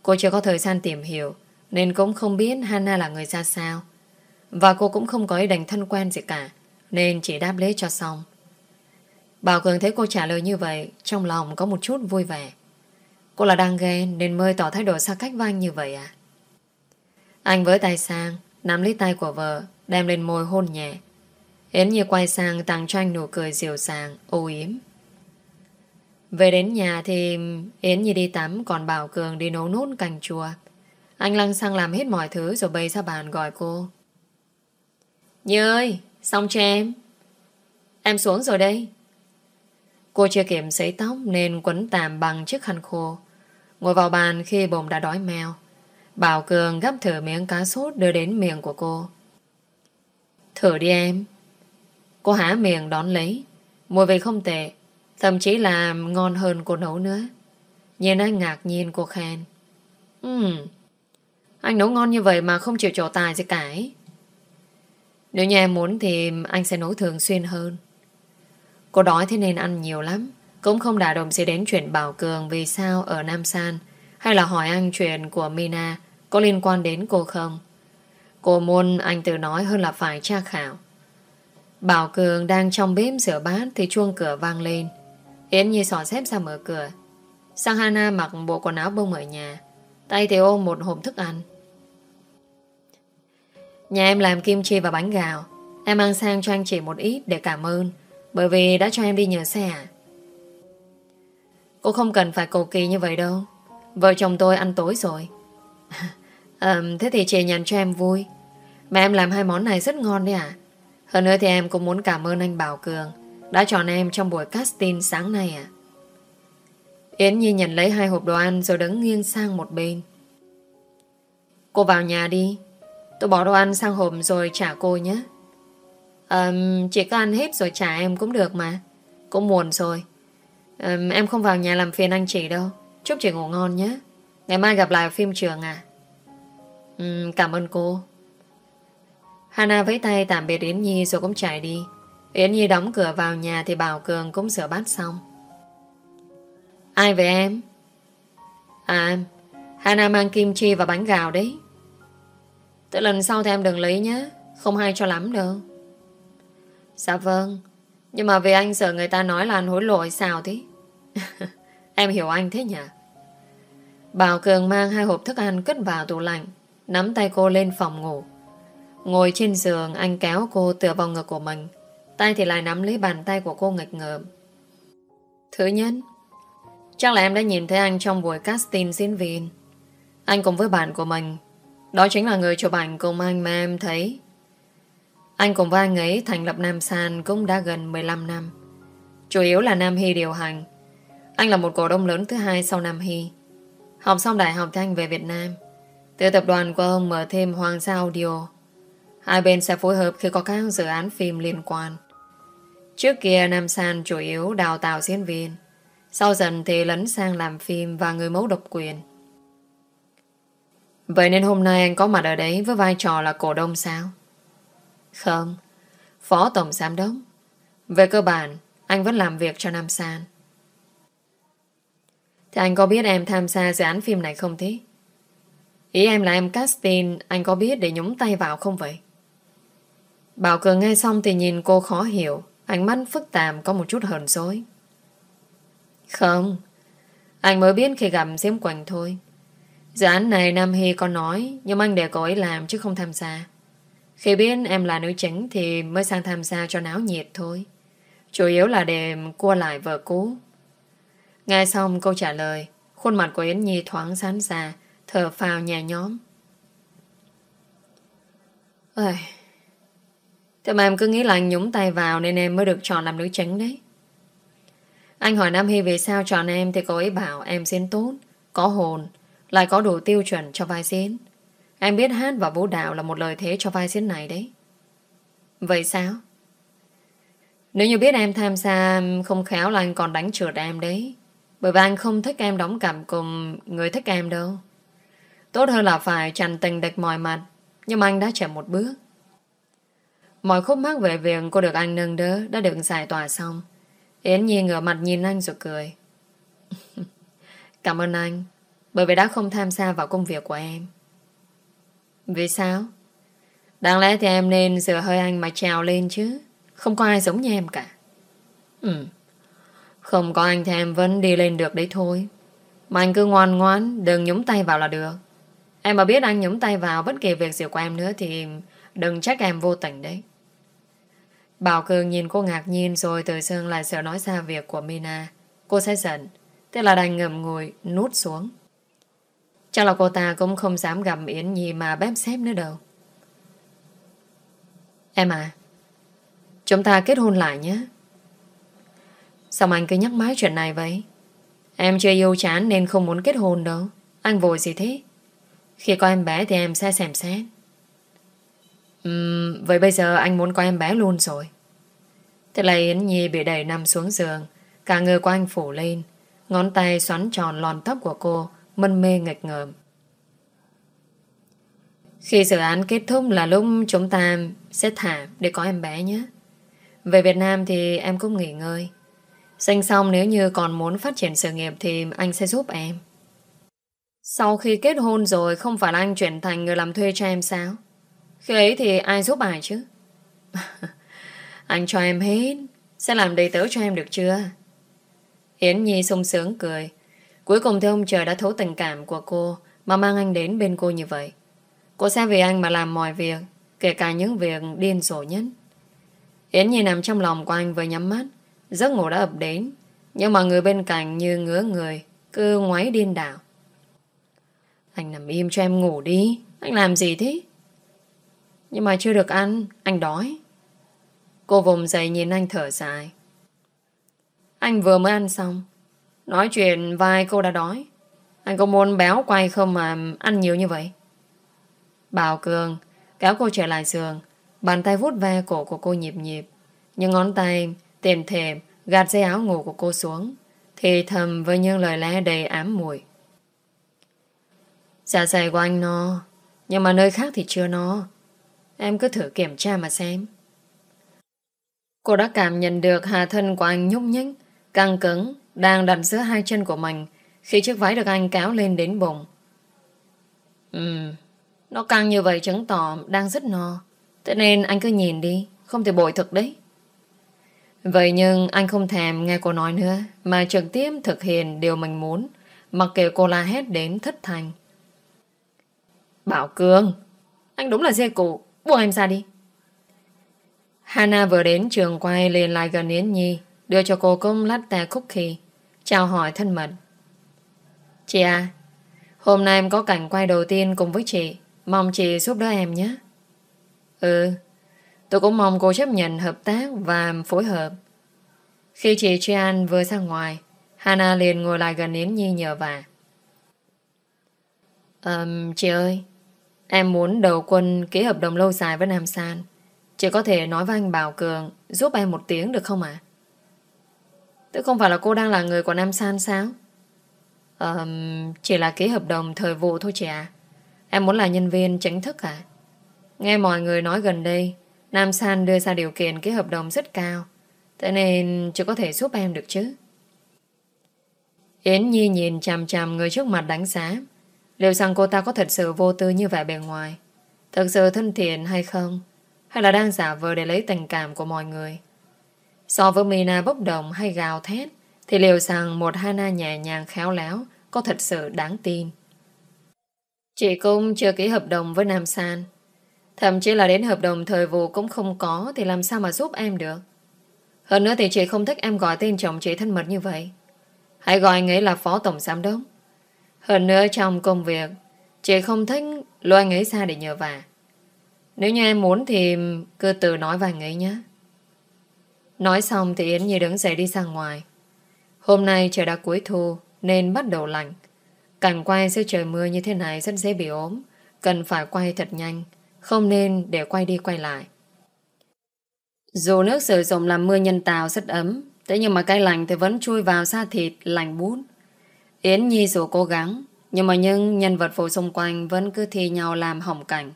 Cô chưa có thời gian tìm hiểu, Nên cũng không biết Hana là người ra sao. Và cô cũng không có ý định thân quen gì cả, Nên chỉ đáp lễ cho xong. Bảo Cường thấy cô trả lời như vậy Trong lòng có một chút vui vẻ Cô là đang ghen nên mới tỏ thái độ xa cách với anh như vậy à? Anh với tay sang, nắm lấy tay của vợ, đem lên môi hôn nhẹ. Yến Nhi quay sang tặng cho anh nụ cười dịu dàng, ô yếm. Về đến nhà thì Yến Nhi đi tắm còn Bảo Cường đi nấu nốt canh chua. Anh lăng sang làm hết mọi thứ rồi bày ra bàn gọi cô. Nhi ơi, xong cho em. Em xuống rồi đây. Cô chưa kiểm sấy tóc nên quấn tạm bằng chiếc khăn khô. Ngồi vào bàn khi bồn đã đói mèo. Bảo Cường gắp thử miếng cá sốt đưa đến miệng của cô. Thử đi em. Cô há miệng đón lấy. Mùi vị không tệ. Thậm chí là ngon hơn cô nấu nữa. Nhìn anh ngạc nhiên cô khen. Ừm. Anh nấu ngon như vậy mà không chịu trổ tài gì cả ấy. Nếu như em muốn thì anh sẽ nấu thường xuyên hơn. Cô đói thế nên ăn nhiều lắm. Cũng không đả động gì đến chuyện Bảo Cường vì sao ở Nam San hay là hỏi anh chuyện của Mina, có liên quan đến cô không. Cô muốn anh tự nói hơn là phải tra khảo. Bảo Cường đang trong bếp rửa bát thì chuông cửa vang lên. Yến Nhi sỏ xếp ra mở cửa. Sang Hana mặc bộ quần áo bông ở nhà. Tay thì ôm một hộp thức ăn. Nhà em làm kim chi và bánh gạo. Em mang sang cho anh chị một ít để cảm ơn. Bởi vì đã cho em đi nhờ xe à? Cô không cần phải cầu kỳ như vậy đâu. Vợ chồng tôi ăn tối rồi. (laughs) à, thế thì chị nhận cho em vui. Mà em làm hai món này rất ngon đấy à? Hơn nữa thì em cũng muốn cảm ơn anh Bảo Cường đã chọn em trong buổi casting sáng nay à. Yến Nhi nhận lấy hai hộp đồ ăn rồi đứng nghiêng sang một bên. Cô vào nhà đi. Tôi bỏ đồ ăn sang hộp rồi trả cô nhé. Um, chị có ăn hết rồi trả em cũng được mà. Cũng muộn rồi. Um, em không vào nhà làm phiền anh chị đâu. Chúc chị ngủ ngon nhé. Ngày mai gặp lại ở phim trường à. Um, cảm ơn cô. Hana với tay tạm biệt Yến Nhi rồi cũng chạy đi. Yến Nhi đóng cửa vào nhà thì Bảo Cường cũng rửa bát xong. Ai về em? À, Hana mang kim chi và bánh gạo đấy. tới lần sau thì em đừng lấy nhé. Không hay cho lắm đâu. Dạ vâng. Nhưng mà vì anh sợ người ta nói là anh hối lộ sao thế? (laughs) em hiểu anh thế nhỉ? Bảo Cường mang hai hộp thức ăn cất vào tủ lạnh, nắm tay cô lên phòng ngủ. Ngồi trên giường, anh kéo cô tựa vào ngực của mình. Tay thì lại nắm lấy bàn tay của cô nghịch ngợm. Thứ nhất, chắc là em đã nhìn thấy anh trong buổi casting diễn viên. Anh cùng với bạn của mình. Đó chính là người chụp ảnh cùng anh mà em thấy anh cùng với anh ấy thành lập Nam San cũng đã gần 15 năm. Chủ yếu là Nam Hy điều hành. Anh là một cổ đông lớn thứ hai sau Nam Hy. Học xong đại học thì anh về Việt Nam. Từ tập đoàn của ông mở thêm Hoàng Sa Audio. Hai bên sẽ phối hợp khi có các dự án phim liên quan. Trước kia, Nam San chủ yếu đào tạo diễn viên. Sau dần thì lấn sang làm phim và người mẫu độc quyền. Vậy nên hôm nay anh có mặt ở đấy với vai trò là cổ đông sao? Không, Phó Tổng Giám Đốc. Về cơ bản, anh vẫn làm việc cho Nam San. Thì anh có biết em tham gia dự án phim này không thế? Ý em là em casting, anh có biết để nhúng tay vào không vậy? Bảo Cường nghe xong thì nhìn cô khó hiểu, ánh mắt phức tạp có một chút hờn dối. Không, anh mới biết khi gặp Diễm Quỳnh thôi. Dự án này Nam Hy có nói, nhưng anh để cô ấy làm chứ không tham gia. Khi biết em là nữ chính thì mới sang tham gia cho náo nhiệt thôi. Chủ yếu là để cua lại vợ cũ. Nghe xong câu trả lời, khuôn mặt của Yến Nhi thoáng sán ra, thở phào nhà nhóm. Ơi, thế mà em cứ nghĩ là anh nhúng tay vào nên em mới được chọn làm nữ chính đấy. Anh hỏi Nam Hy vì sao chọn em thì cô ấy bảo em diễn tốt, có hồn, lại có đủ tiêu chuẩn cho vai diễn. Em biết hát và vũ đạo là một lời thế cho vai diễn này đấy. Vậy sao? Nếu như biết em tham gia, không khéo là anh còn đánh trượt em đấy. Bởi vì anh không thích em đóng cảm cùng người thích em đâu. Tốt hơn là phải tràn tình địch mọi mặt. Nhưng mà anh đã chậm một bước. Mọi khúc mắc về việc cô được anh nâng đỡ đã được giải tỏa xong. Yến Nhi ngửa mặt nhìn anh rồi cười. (laughs) Cảm ơn anh, bởi vì đã không tham gia vào công việc của em. Vì sao? Đáng lẽ thì em nên dựa hơi anh mà trèo lên chứ. Không có ai giống như em cả. Ừ. Không có anh thì em vẫn đi lên được đấy thôi. Mà anh cứ ngoan ngoan, đừng nhúng tay vào là được. Em mà biết anh nhúng tay vào bất kỳ việc gì của em nữa thì đừng trách em vô tình đấy. Bảo Cường nhìn cô ngạc nhiên rồi từ sương lại sợ nói ra việc của Mina. Cô sẽ giận. Thế là đành ngầm ngồi nút xuống. Chắc là cô ta cũng không dám gặm Yến Nhi mà bếp xếp nữa đâu. Em à, chúng ta kết hôn lại nhé. Sao anh cứ nhắc mãi chuyện này vậy? Em chưa yêu chán nên không muốn kết hôn đâu. Anh vội gì thế? Khi có em bé thì em sẽ xem xét. Uhm, vậy bây giờ anh muốn có em bé luôn rồi. Thế là Yến Nhi bị đẩy nằm xuống giường. Cả người của anh phủ lên. Ngón tay xoắn tròn lòn tóc của cô mân mê nghịch ngợm. Khi dự án kết thúc là lúc chúng ta sẽ thả để có em bé nhé. Về Việt Nam thì em cũng nghỉ ngơi. Sinh xong nếu như còn muốn phát triển sự nghiệp thì anh sẽ giúp em. Sau khi kết hôn rồi, không phải là anh chuyển thành người làm thuê cho em sao? Khi ấy thì ai giúp ai chứ? (laughs) anh cho em hết. Sẽ làm đầy tớ cho em được chưa? Yến Nhi sung sướng cười. Cuối cùng thì ông trời đã thấu tình cảm của cô mà mang anh đến bên cô như vậy. Cô sẽ vì anh mà làm mọi việc, kể cả những việc điên rồ nhất. Yến Nhi nằm trong lòng của anh vừa nhắm mắt, giấc ngủ đã ập đến. Nhưng mà người bên cạnh như ngứa người, cứ ngoáy điên đảo. Anh nằm im cho em ngủ đi, anh làm gì thế? Nhưng mà chưa được ăn, anh đói. Cô vùng dậy nhìn anh thở dài. Anh vừa mới ăn xong, Nói chuyện vài cô đã đói. Anh có muốn béo quay không mà ăn nhiều như vậy? Bảo Cường Kéo cô trở lại giường. Bàn tay vuốt ve cổ của cô nhịp nhịp. Nhưng ngón tay tìm thềm Gạt dây áo ngủ của cô xuống. Thì thầm với những lời lẽ đầy ám mùi Dạ dày của anh no, Nhưng mà nơi khác thì chưa no. Em cứ thử kiểm tra mà xem. Cô đã cảm nhận được hà thân của anh nhúc nhích, Căng cứng đang đặt giữa hai chân của mình khi chiếc váy được anh kéo lên đến bụng. Ừm, nó căng như vậy chứng tỏ đang rất no. Thế nên anh cứ nhìn đi, không thể bội thực đấy. Vậy nhưng anh không thèm nghe cô nói nữa, mà trực tiếp thực hiện điều mình muốn, mặc kệ cô la hét đến thất thành. Bảo Cường, anh đúng là dê cụ, buông em ra đi. Hana vừa đến trường quay lên lại gần Yến Nhi, đưa cho cô cơm latte cookie. Chào hỏi thân mật. Chị à Hôm nay em có cảnh quay đầu tiên cùng với chị. Mong chị giúp đỡ em nhé. Ừ Tôi cũng mong cô chấp nhận hợp tác Và phối hợp. Khi chị Trian vừa ra ngoài Hana liền ngồi lại gần Yến Nhi nhờ vả. Um, Chị ơi Em muốn đầu quân ký hợp đồng lâu dài với Nam San. Chị có thể nói với anh Bảo Cường Giúp em một tiếng được không ạ? Tức không phải là cô đang là người của Nam San sao? Ờ, chỉ là ký hợp đồng thời vụ thôi chị ạ. Em muốn là nhân viên chính thức à? Nghe mọi người nói gần đây, Nam San đưa ra điều kiện ký hợp đồng rất cao. Thế nên chưa có thể giúp em được chứ. Yến Nhi nhìn chằm chằm người trước mặt đánh giá. Liệu rằng cô ta có thật sự vô tư như vẻ bề ngoài? Thật sự thân thiện hay không? Hay là đang giả vờ để lấy tình cảm của mọi người? So với Mina bốc đồng hay gào thét, thì liệu rằng một Hana nhẹ nhàng khéo léo có thật sự đáng tin. Chị Cung chưa ký hợp đồng với Nam San. Thậm chí là đến hợp đồng thời vụ cũng không có thì làm sao mà giúp em được. Hơn nữa thì chị không thích em gọi tên chồng chị thân mật như vậy. Hãy gọi anh ấy là phó tổng giám đốc. Hơn nữa trong công việc, chị không thích lôi anh ấy ra để nhờ vả. Nếu như em muốn thì cứ từ nói với anh ấy nhé. Nói xong thì Yến Nhi đứng dậy đi ra ngoài. Hôm nay trời đã cuối thu nên bắt đầu lạnh. Cảnh quay giữa trời mưa như thế này rất dễ bị ốm. Cần phải quay thật nhanh. Không nên để quay đi quay lại. Dù nước sử dụng làm mưa nhân tạo rất ấm, thế nhưng mà cái lạnh thì vẫn chui vào da thịt lạnh bút. Yến Nhi dù cố gắng, nhưng mà những nhân vật phụ xung quanh vẫn cứ thi nhau làm hỏng cảnh.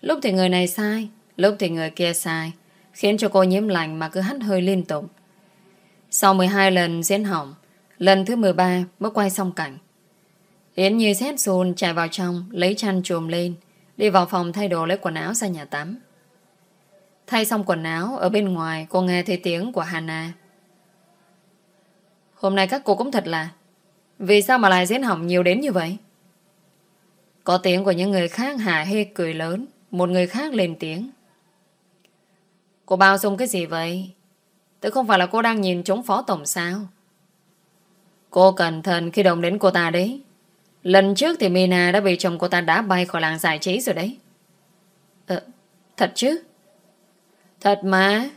Lúc thì người này sai, lúc thì người kia sai khiến cho cô nhiễm lạnh mà cứ hắt hơi liên tục. Sau 12 lần diễn hỏng, lần thứ 13 mới quay xong cảnh. Yến như xét xôn chạy vào trong, lấy chăn trùm lên, đi vào phòng thay đồ lấy quần áo ra nhà tắm. Thay xong quần áo, ở bên ngoài cô nghe thấy tiếng của Hana. Hôm nay các cô cũng thật là Vì sao mà lại diễn hỏng nhiều đến như vậy? Có tiếng của những người khác hả hê cười lớn Một người khác lên tiếng Cô bao dung cái gì vậy? Tự không phải là cô đang nhìn trống phó tổng sao? Cô cẩn thận khi động đến cô ta đấy. Lần trước thì Mina đã bị chồng cô ta đá bay khỏi làng giải trí rồi đấy. Ờ, thật chứ? Thật mà.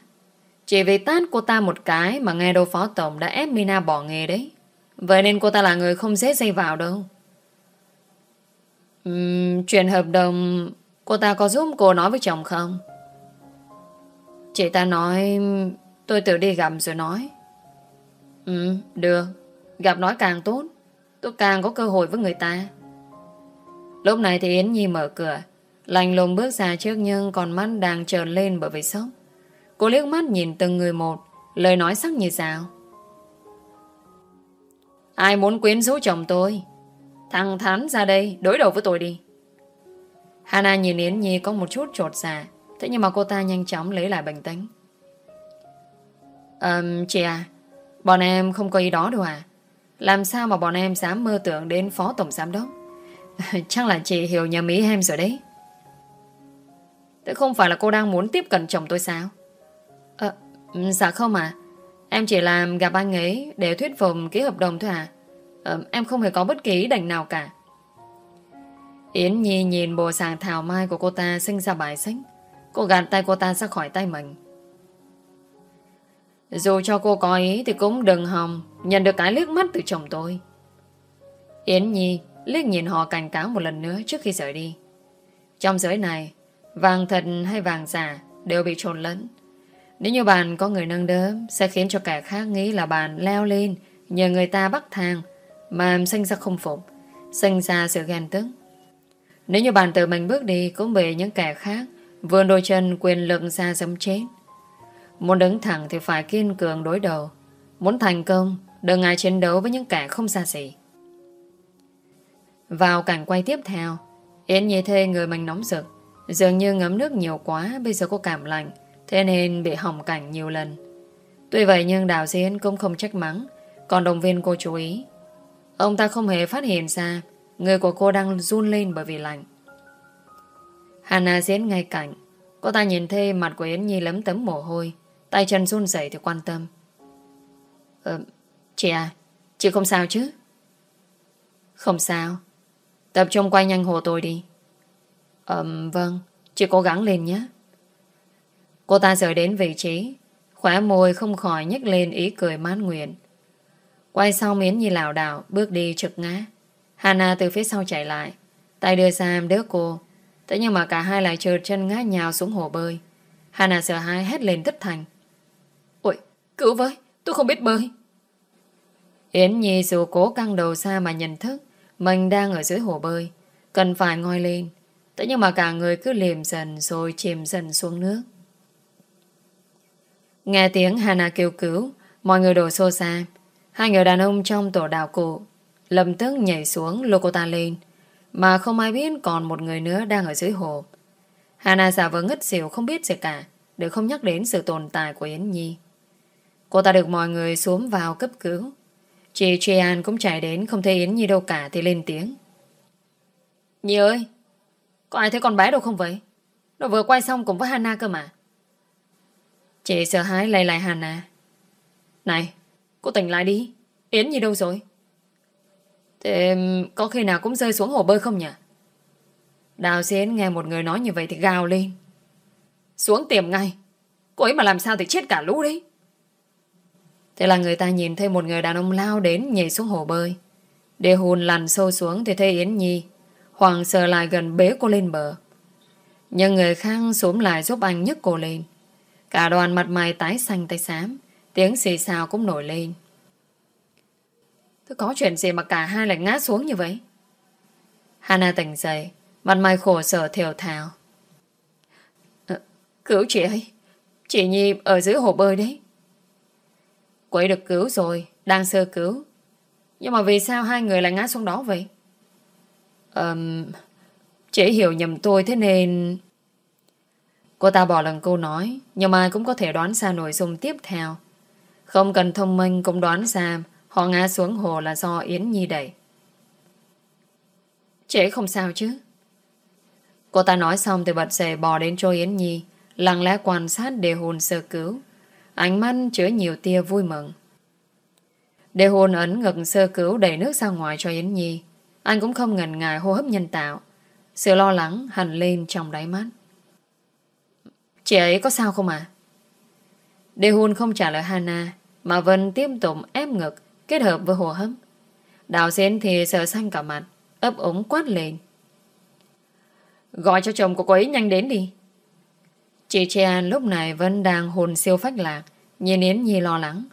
Chỉ vì tát cô ta một cái mà nghe đâu phó tổng đã ép Mina bỏ nghề đấy. Vậy nên cô ta là người không dễ dây vào đâu. Uhm, chuyện hợp đồng cô ta có giúp cô nói với chồng không? Chị ta nói tôi tự đi gặp rồi nói. Ừ, được. Gặp nói càng tốt. Tôi càng có cơ hội với người ta. Lúc này thì Yến Nhi mở cửa. Lành lùng bước ra trước nhưng còn mắt đang trờn lên bởi vì sốc. Cô liếc mắt nhìn từng người một, lời nói sắc như sao. Ai muốn quyến rũ chồng tôi? Thằng Thắn ra đây, đối đầu với tôi đi. Hana nhìn Yến Nhi có một chút trột dạ. Thế nhưng mà cô ta nhanh chóng lấy lại bình tĩnh. Um, chị à, bọn em không có ý đó đâu à? Làm sao mà bọn em dám mơ tưởng đến phó tổng giám đốc? (laughs) Chắc là chị hiểu nhầm ý em rồi đấy. Thế không phải là cô đang muốn tiếp cận chồng tôi sao? à, dạ không à. Em chỉ làm gặp anh ấy để thuyết phục ký hợp đồng thôi à. à em không hề có bất kỳ ý định nào cả. Yến Nhi nhìn bộ sàng thảo mai của cô ta sinh ra bài sách. Cô gạt tay cô ta ra khỏi tay mình. Dù cho cô có ý thì cũng đừng hòng nhận được cái liếc mắt từ chồng tôi. Yến Nhi liếc nhìn họ cảnh cáo một lần nữa trước khi rời đi. Trong giới này, vàng thật hay vàng giả đều bị trộn lẫn. Nếu như bạn có người nâng đỡ sẽ khiến cho kẻ khác nghĩ là bạn leo lên nhờ người ta bắt thang mà sinh ra không phục, sinh ra sự ghen tức. Nếu như bạn tự mình bước đi cũng bị những kẻ khác vươn đôi chân quyền lực ra giống chết. Muốn đứng thẳng thì phải kiên cường đối đầu. Muốn thành công, đừng ai chiến đấu với những kẻ không xa xỉ. Vào cảnh quay tiếp theo, Yến Nhi thê người mình nóng rực. Dường như ngấm nước nhiều quá, bây giờ có cảm lạnh, thế nên bị hỏng cảnh nhiều lần. Tuy vậy nhưng đạo diễn cũng không trách mắng, còn đồng viên cô chú ý. Ông ta không hề phát hiện ra người của cô đang run lên bởi vì lạnh. Hana diễn ngay cạnh. Cô ta nhìn thấy mặt của Yến Nhi lấm tấm mồ hôi, tay chân run rẩy thì quan tâm. Ờ, chị à, chị không sao chứ? Không sao. Tập trung quay nhanh hồ tôi đi. Ừm, vâng, chị cố gắng lên nhé. Cô ta rời đến vị trí, khóe môi không khỏi nhếch lên ý cười mát nguyện. Quay sau miến như lảo đảo, bước đi trực ngã. Hana từ phía sau chạy lại, tay đưa Sam đỡ cô. Thế nhưng mà cả hai lại trượt chân ngã nhào xuống hồ bơi. Hana sợ hãi hét lên tất thành. Ôi, cứu với, tôi không biết bơi. Yến Nhi dù cố căng đầu xa mà nhận thức mình đang ở dưới hồ bơi, cần phải ngoi lên. Thế nhưng mà cả người cứ liềm dần rồi chìm dần xuống nước. Nghe tiếng Hana kêu cứu, mọi người đổ xô xa. Hai người đàn ông trong tổ đảo cụ lập tức nhảy xuống lô cô ta lên, mà không ai biết còn một người nữa đang ở dưới hồ. Hana giả vờ ngất xỉu không biết gì cả, để không nhắc đến sự tồn tại của Yến Nhi. Cô ta được mọi người xuống vào cấp cứu. Chị Trian cũng chạy đến không thấy Yến Nhi đâu cả thì lên tiếng. Nhi ơi, có ai thấy con bé đâu không vậy? Nó vừa quay xong cùng với Hana cơ mà. Chị sợ hãi lay lại Hana. Này, cô tỉnh lại đi. Yến Nhi đâu rồi? Thế có khi nào cũng rơi xuống hồ bơi không nhỉ? Đào Xến nghe một người nói như vậy thì gào lên. Xuống tìm ngay. Cô ấy mà làm sao thì chết cả lũ đấy. Thế là người ta nhìn thấy một người đàn ông lao đến nhảy xuống hồ bơi. Để hùn lằn sâu xuống thì thấy Yến Nhi. Hoàng sờ lại gần bế cô lên bờ. Nhưng người khác xuống lại giúp anh nhấc cô lên. Cả đoàn mặt mày tái xanh tay xám. Tiếng xì xào cũng nổi lên. Thế có chuyện gì mà cả hai lại ngã xuống như vậy? Hana tỉnh dậy, mặt mày khổ sở thiểu thào. À, cứu chị ấy. Chị Nhi ở dưới hồ bơi đấy. Cô ấy được cứu rồi, đang sơ cứu. Nhưng mà vì sao hai người lại ngã xuống đó vậy? Um, chị hiểu nhầm tôi thế nên... Cô ta bỏ lần câu nói, nhưng mà cũng có thể đoán ra nội dung tiếp theo. Không cần thông minh cũng đoán ra Họ ngã xuống hồ là do Yến Nhi đẩy. Chị không sao chứ? Cô ta nói xong thì bật dậy bò đến chỗ Yến Nhi, lặng lẽ quan sát đề hồn sơ cứu. Ánh mắt chứa nhiều tia vui mừng. Đề hồn ấn ngực sơ cứu đẩy nước ra ngoài cho Yến Nhi. Anh cũng không ngần ngại hô hấp nhân tạo. Sự lo lắng hẳn lên trong đáy mắt. Chị ấy có sao không à? Đề hồn không trả lời Hana mà Vân tiếp tục ép ngực kết hợp với hồ hấp. Đào xến thì sợ xanh cả mặt ấp ống quát lên. Gọi cho chồng của cô ấy nhanh đến đi. Chị Che lúc này vẫn đang hồn siêu phách lạc nhìn Yến Nhi lo lắng.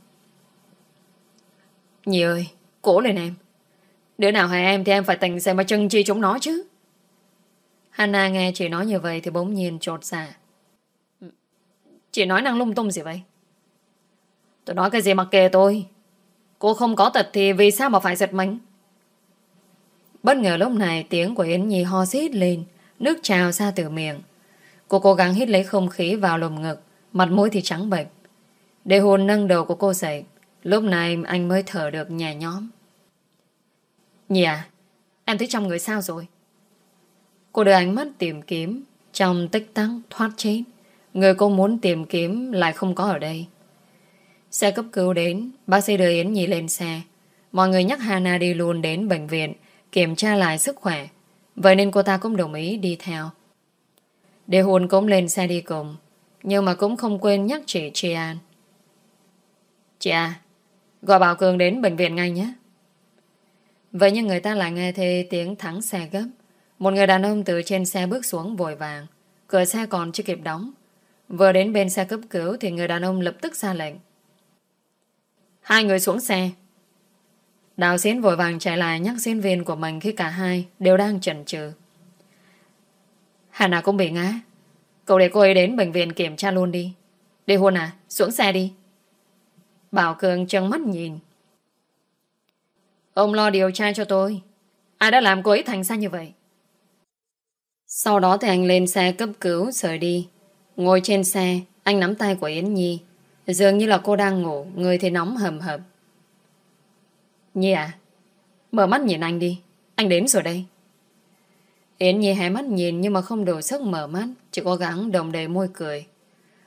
Nhi ơi, cố lên em. Đứa nào hại em thì em phải tỉnh xem mà chân chi chúng nó chứ. Hana nghe chị nói như vậy thì bỗng nhiên trột dạ. Chị nói năng lung tung gì vậy? Tôi nói cái gì mặc kệ tôi. Cô không có tật thì vì sao mà phải giật mình? Bất ngờ lúc này tiếng của Yến Nhi ho xít lên, nước trào ra từ miệng. Cô cố gắng hít lấy không khí vào lồng ngực, mặt mũi thì trắng bệch. Để hồn nâng đầu của cô dậy, lúc này anh mới thở được nhẹ nhõm. Nhi à, em thấy trong người sao rồi? Cô đưa ánh mắt tìm kiếm, trong tích tắc thoát chết. Người cô muốn tìm kiếm lại không có ở đây. Xe cấp cứu đến, bác sĩ đưa Yến Nhi lên xe. Mọi người nhắc Hana đi luôn đến bệnh viện, kiểm tra lại sức khỏe. Vậy nên cô ta cũng đồng ý đi theo. Đề hồn cũng lên xe đi cùng, nhưng mà cũng không quên nhắc chị Tri An. Chị à, gọi Bảo Cường đến bệnh viện ngay nhé. Vậy nhưng người ta lại nghe thấy tiếng thắng xe gấp. Một người đàn ông từ trên xe bước xuống vội vàng. Cửa xe còn chưa kịp đóng. Vừa đến bên xe cấp cứu thì người đàn ông lập tức ra lệnh. Hai người xuống xe. Đào Xến vội vàng chạy lại nhắc diễn viên của mình khi cả hai đều đang chần chừ. hà nào cũng bị ngã. Cậu để cô ấy đến bệnh viện kiểm tra luôn đi. Đi Huân à, xuống xe đi. Bảo Cường trợn mắt nhìn. Ông lo điều tra cho tôi. Ai đã làm cô ấy thành ra như vậy? Sau đó thì anh lên xe cấp cứu rời đi. Ngồi trên xe, anh nắm tay của Yến Nhi. Dường như là cô đang ngủ, người thì nóng hầm hập. Nhi à, mở mắt nhìn anh đi. Anh đến rồi đây. Yến Nhi hé mắt nhìn nhưng mà không đủ sức mở mắt, chỉ cố gắng đồng đầy môi cười.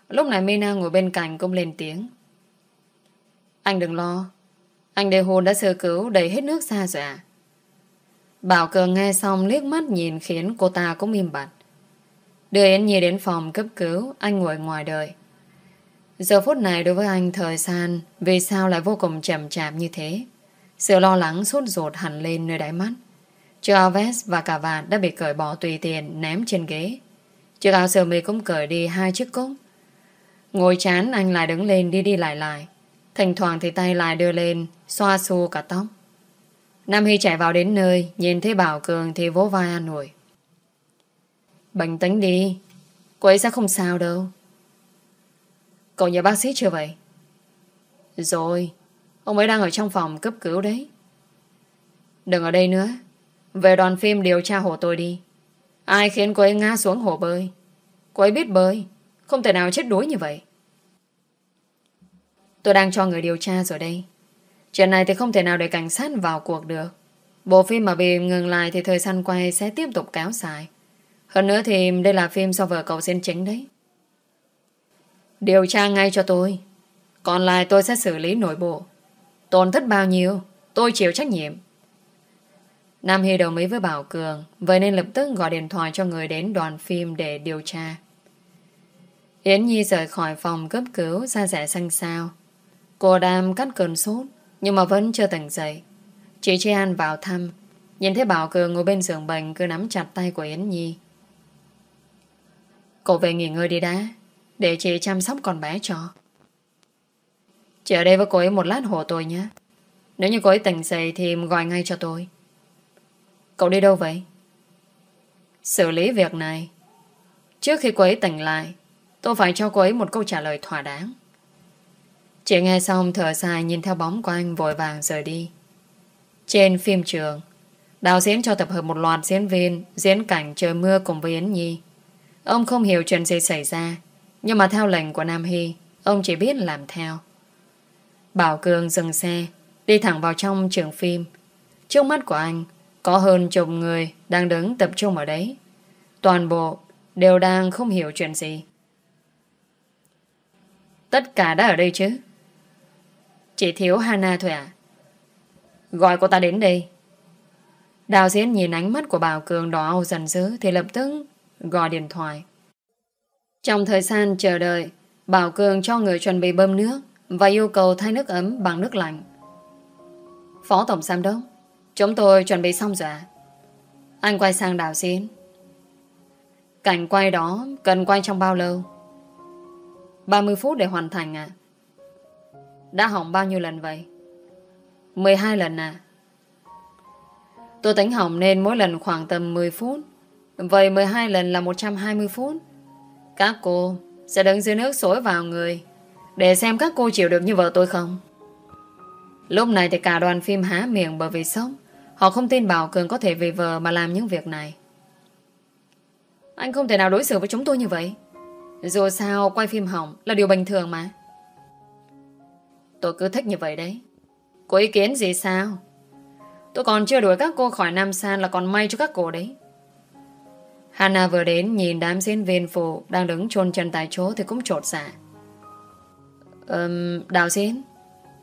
Lúc này Mina ngồi bên cạnh cũng lên tiếng. Anh đừng lo, anh đề hồn đã sơ cứu đầy hết nước xa rồi à? Bảo Cường nghe xong liếc mắt nhìn khiến cô ta cũng im bặt. Đưa Yến Nhi đến phòng cấp cứu, anh ngồi ngoài đời. Giờ phút này đối với anh thời gian, vì sao lại vô cùng chậm chạp như thế. Sự lo lắng sốt ruột hẳn lên nơi đáy mắt. Chiếc áo vest và cả vạt đã bị cởi bỏ tùy tiền ném trên ghế. Chiếc áo sơ mi cũng cởi đi hai chiếc cúc. Ngồi chán, anh lại đứng lên đi đi lại lại. Thỉnh thoảng thì tay lại đưa lên, xoa xu cả tóc. Nam Hy chạy vào đến nơi, nhìn thấy Bảo Cường thì vỗ vai an ủi. Bình tĩnh đi, Cô ấy sẽ không sao đâu Cậu nhờ bác sĩ chưa vậy? Rồi, Ông ấy đang ở trong phòng cấp cứu đấy. Đừng ở đây nữa. Về đoàn phim điều tra hồ tôi đi. Ai khiến cô ấy ngã xuống hồ bơi? Cô ấy biết bơi. Không thể nào chết đuối như vậy. Tôi đang cho người điều tra rồi đây. Chuyện này thì không thể nào để cảnh sát vào cuộc được. Bộ phim mà bị ngừng lại Thì thời gian quay sẽ tiếp tục kéo dài. Hơn nữa thì đây là phim do vợ cậu diễn chính đấy. Điều tra ngay cho tôi. Còn lại tôi sẽ xử lý nội bộ. Tổn thất bao nhiêu, Tôi chịu trách nhiệm. Nam Hy đồng ý với Bảo Cường, Vậy nên lập tức gọi điện thoại cho người đến đoàn phim để điều tra. Yến Nhi rời khỏi phòng cấp cứu ra rẻ xanh sao Cô đang cắt cơn sốt, Nhưng mà vẫn chưa tỉnh dậy. Chị Chi An vào thăm. Nhìn thấy Bảo Cường ngồi bên giường bệnh, Cứ nắm chặt tay của Yến Nhi. Cô về nghỉ ngơi đi đã. Để chị chăm sóc con bé cho Chị ở đây với cô ấy một lát hộ tôi nhé Nếu như cô ấy tỉnh dậy Thì gọi ngay cho tôi Cậu đi đâu vậy? Xử lý việc này Trước khi cô ấy tỉnh lại Tôi phải cho cô ấy một câu trả lời thỏa đáng Chị nghe xong thở dài nhìn theo bóng của anh vội vàng rời đi. Trên phim trường, đạo diễn cho tập hợp một loạt diễn viên diễn cảnh trời mưa cùng với Yến Nhi. Ông không hiểu chuyện gì xảy ra, nhưng mà theo lệnh của Nam Hy, ông chỉ biết làm theo. Bảo Cường dừng xe, đi thẳng vào trong trường phim. Trước mắt của anh, có hơn chục người đang đứng tập trung ở đấy. Toàn bộ đều đang không hiểu chuyện gì. Tất cả đã ở đây chứ Chỉ thiếu Hana thôi à Gọi cô ta đến đây Đào Diễn nhìn ánh mắt của Bảo Cường đỏ âu dần dữ thì lập tức gọi điện thoại. Trong thời gian chờ đợi, Bảo Cường cho người chuẩn bị bơm nước và yêu cầu thay nước ấm bằng nước lạnh. Phó Tổng Giám Đốc, chúng tôi chuẩn bị xong rồi Anh quay sang Đào xin. Cảnh quay đó cần quay trong bao lâu? 30 phút để hoàn thành à? Đã hỏng bao nhiêu lần vậy? 12 lần à? Tôi tính hỏng nên mỗi lần khoảng tầm 10 phút. Vậy 12 lần là 120 phút. Các cô sẽ đứng dưới nước xối vào người để xem các cô chịu được như vợ tôi không. Lúc này thì cả đoàn phim há miệng bởi vì sốc. Họ không tin Bảo Cường có thể vì vợ mà làm những việc này. Anh không thể nào đối xử với chúng tôi như vậy. Dù sao, quay phim hỏng là điều bình thường mà. Tôi cứ thích như vậy đấy. Có ý kiến gì sao? Tôi còn chưa đuổi các cô khỏi Nam San là còn may cho các cô đấy. Hana vừa đến nhìn đám diễn viên phụ đang đứng chôn chân tại chỗ thì cũng trột dạ. Um, đào diễn,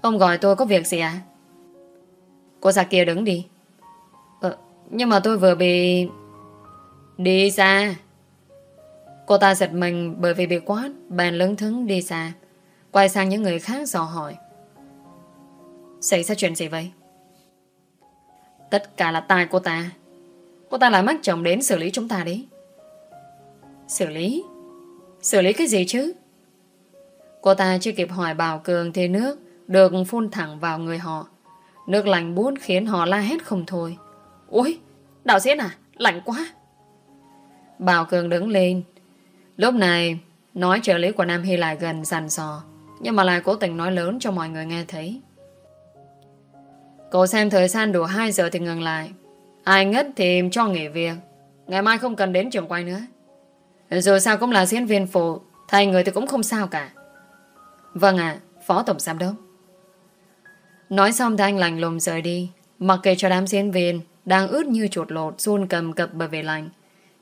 ông gọi tôi có việc gì à? Cô già kia đứng đi. Ờ, nhưng mà tôi vừa bị... Đi xa. Cô ta giật mình bởi vì bị quát, bèn lưng thứng đi xa. Quay sang những người khác dò hỏi. Xảy ra chuyện gì vậy? Tất cả là tai cô ta Cô ta lại mắc chồng đến xử lý chúng ta đấy Xử lý? Xử lý cái gì chứ? Cô ta chưa kịp hỏi Bảo Cường thì nước được phun thẳng vào người họ. Nước lạnh bút khiến họ la hét không thôi. Ôi, đạo diễn à, lạnh quá. Bảo Cường đứng lên. Lúc này, nói trợ lý của Nam Hy lại gần dằn dò, nhưng mà lại cố tình nói lớn cho mọi người nghe thấy. Cô xem thời gian đủ 2 giờ thì ngừng lại. Ai ngất thì cho nghỉ việc. Ngày mai không cần đến trường quay nữa. Dù sao cũng là diễn viên phụ, thay người thì cũng không sao cả. Vâng ạ, Phó Tổng Giám Đốc. Nói xong thì anh lành lùng rời đi, mặc kệ cho đám diễn viên đang ướt như chuột lột, run cầm cập bởi vì lành,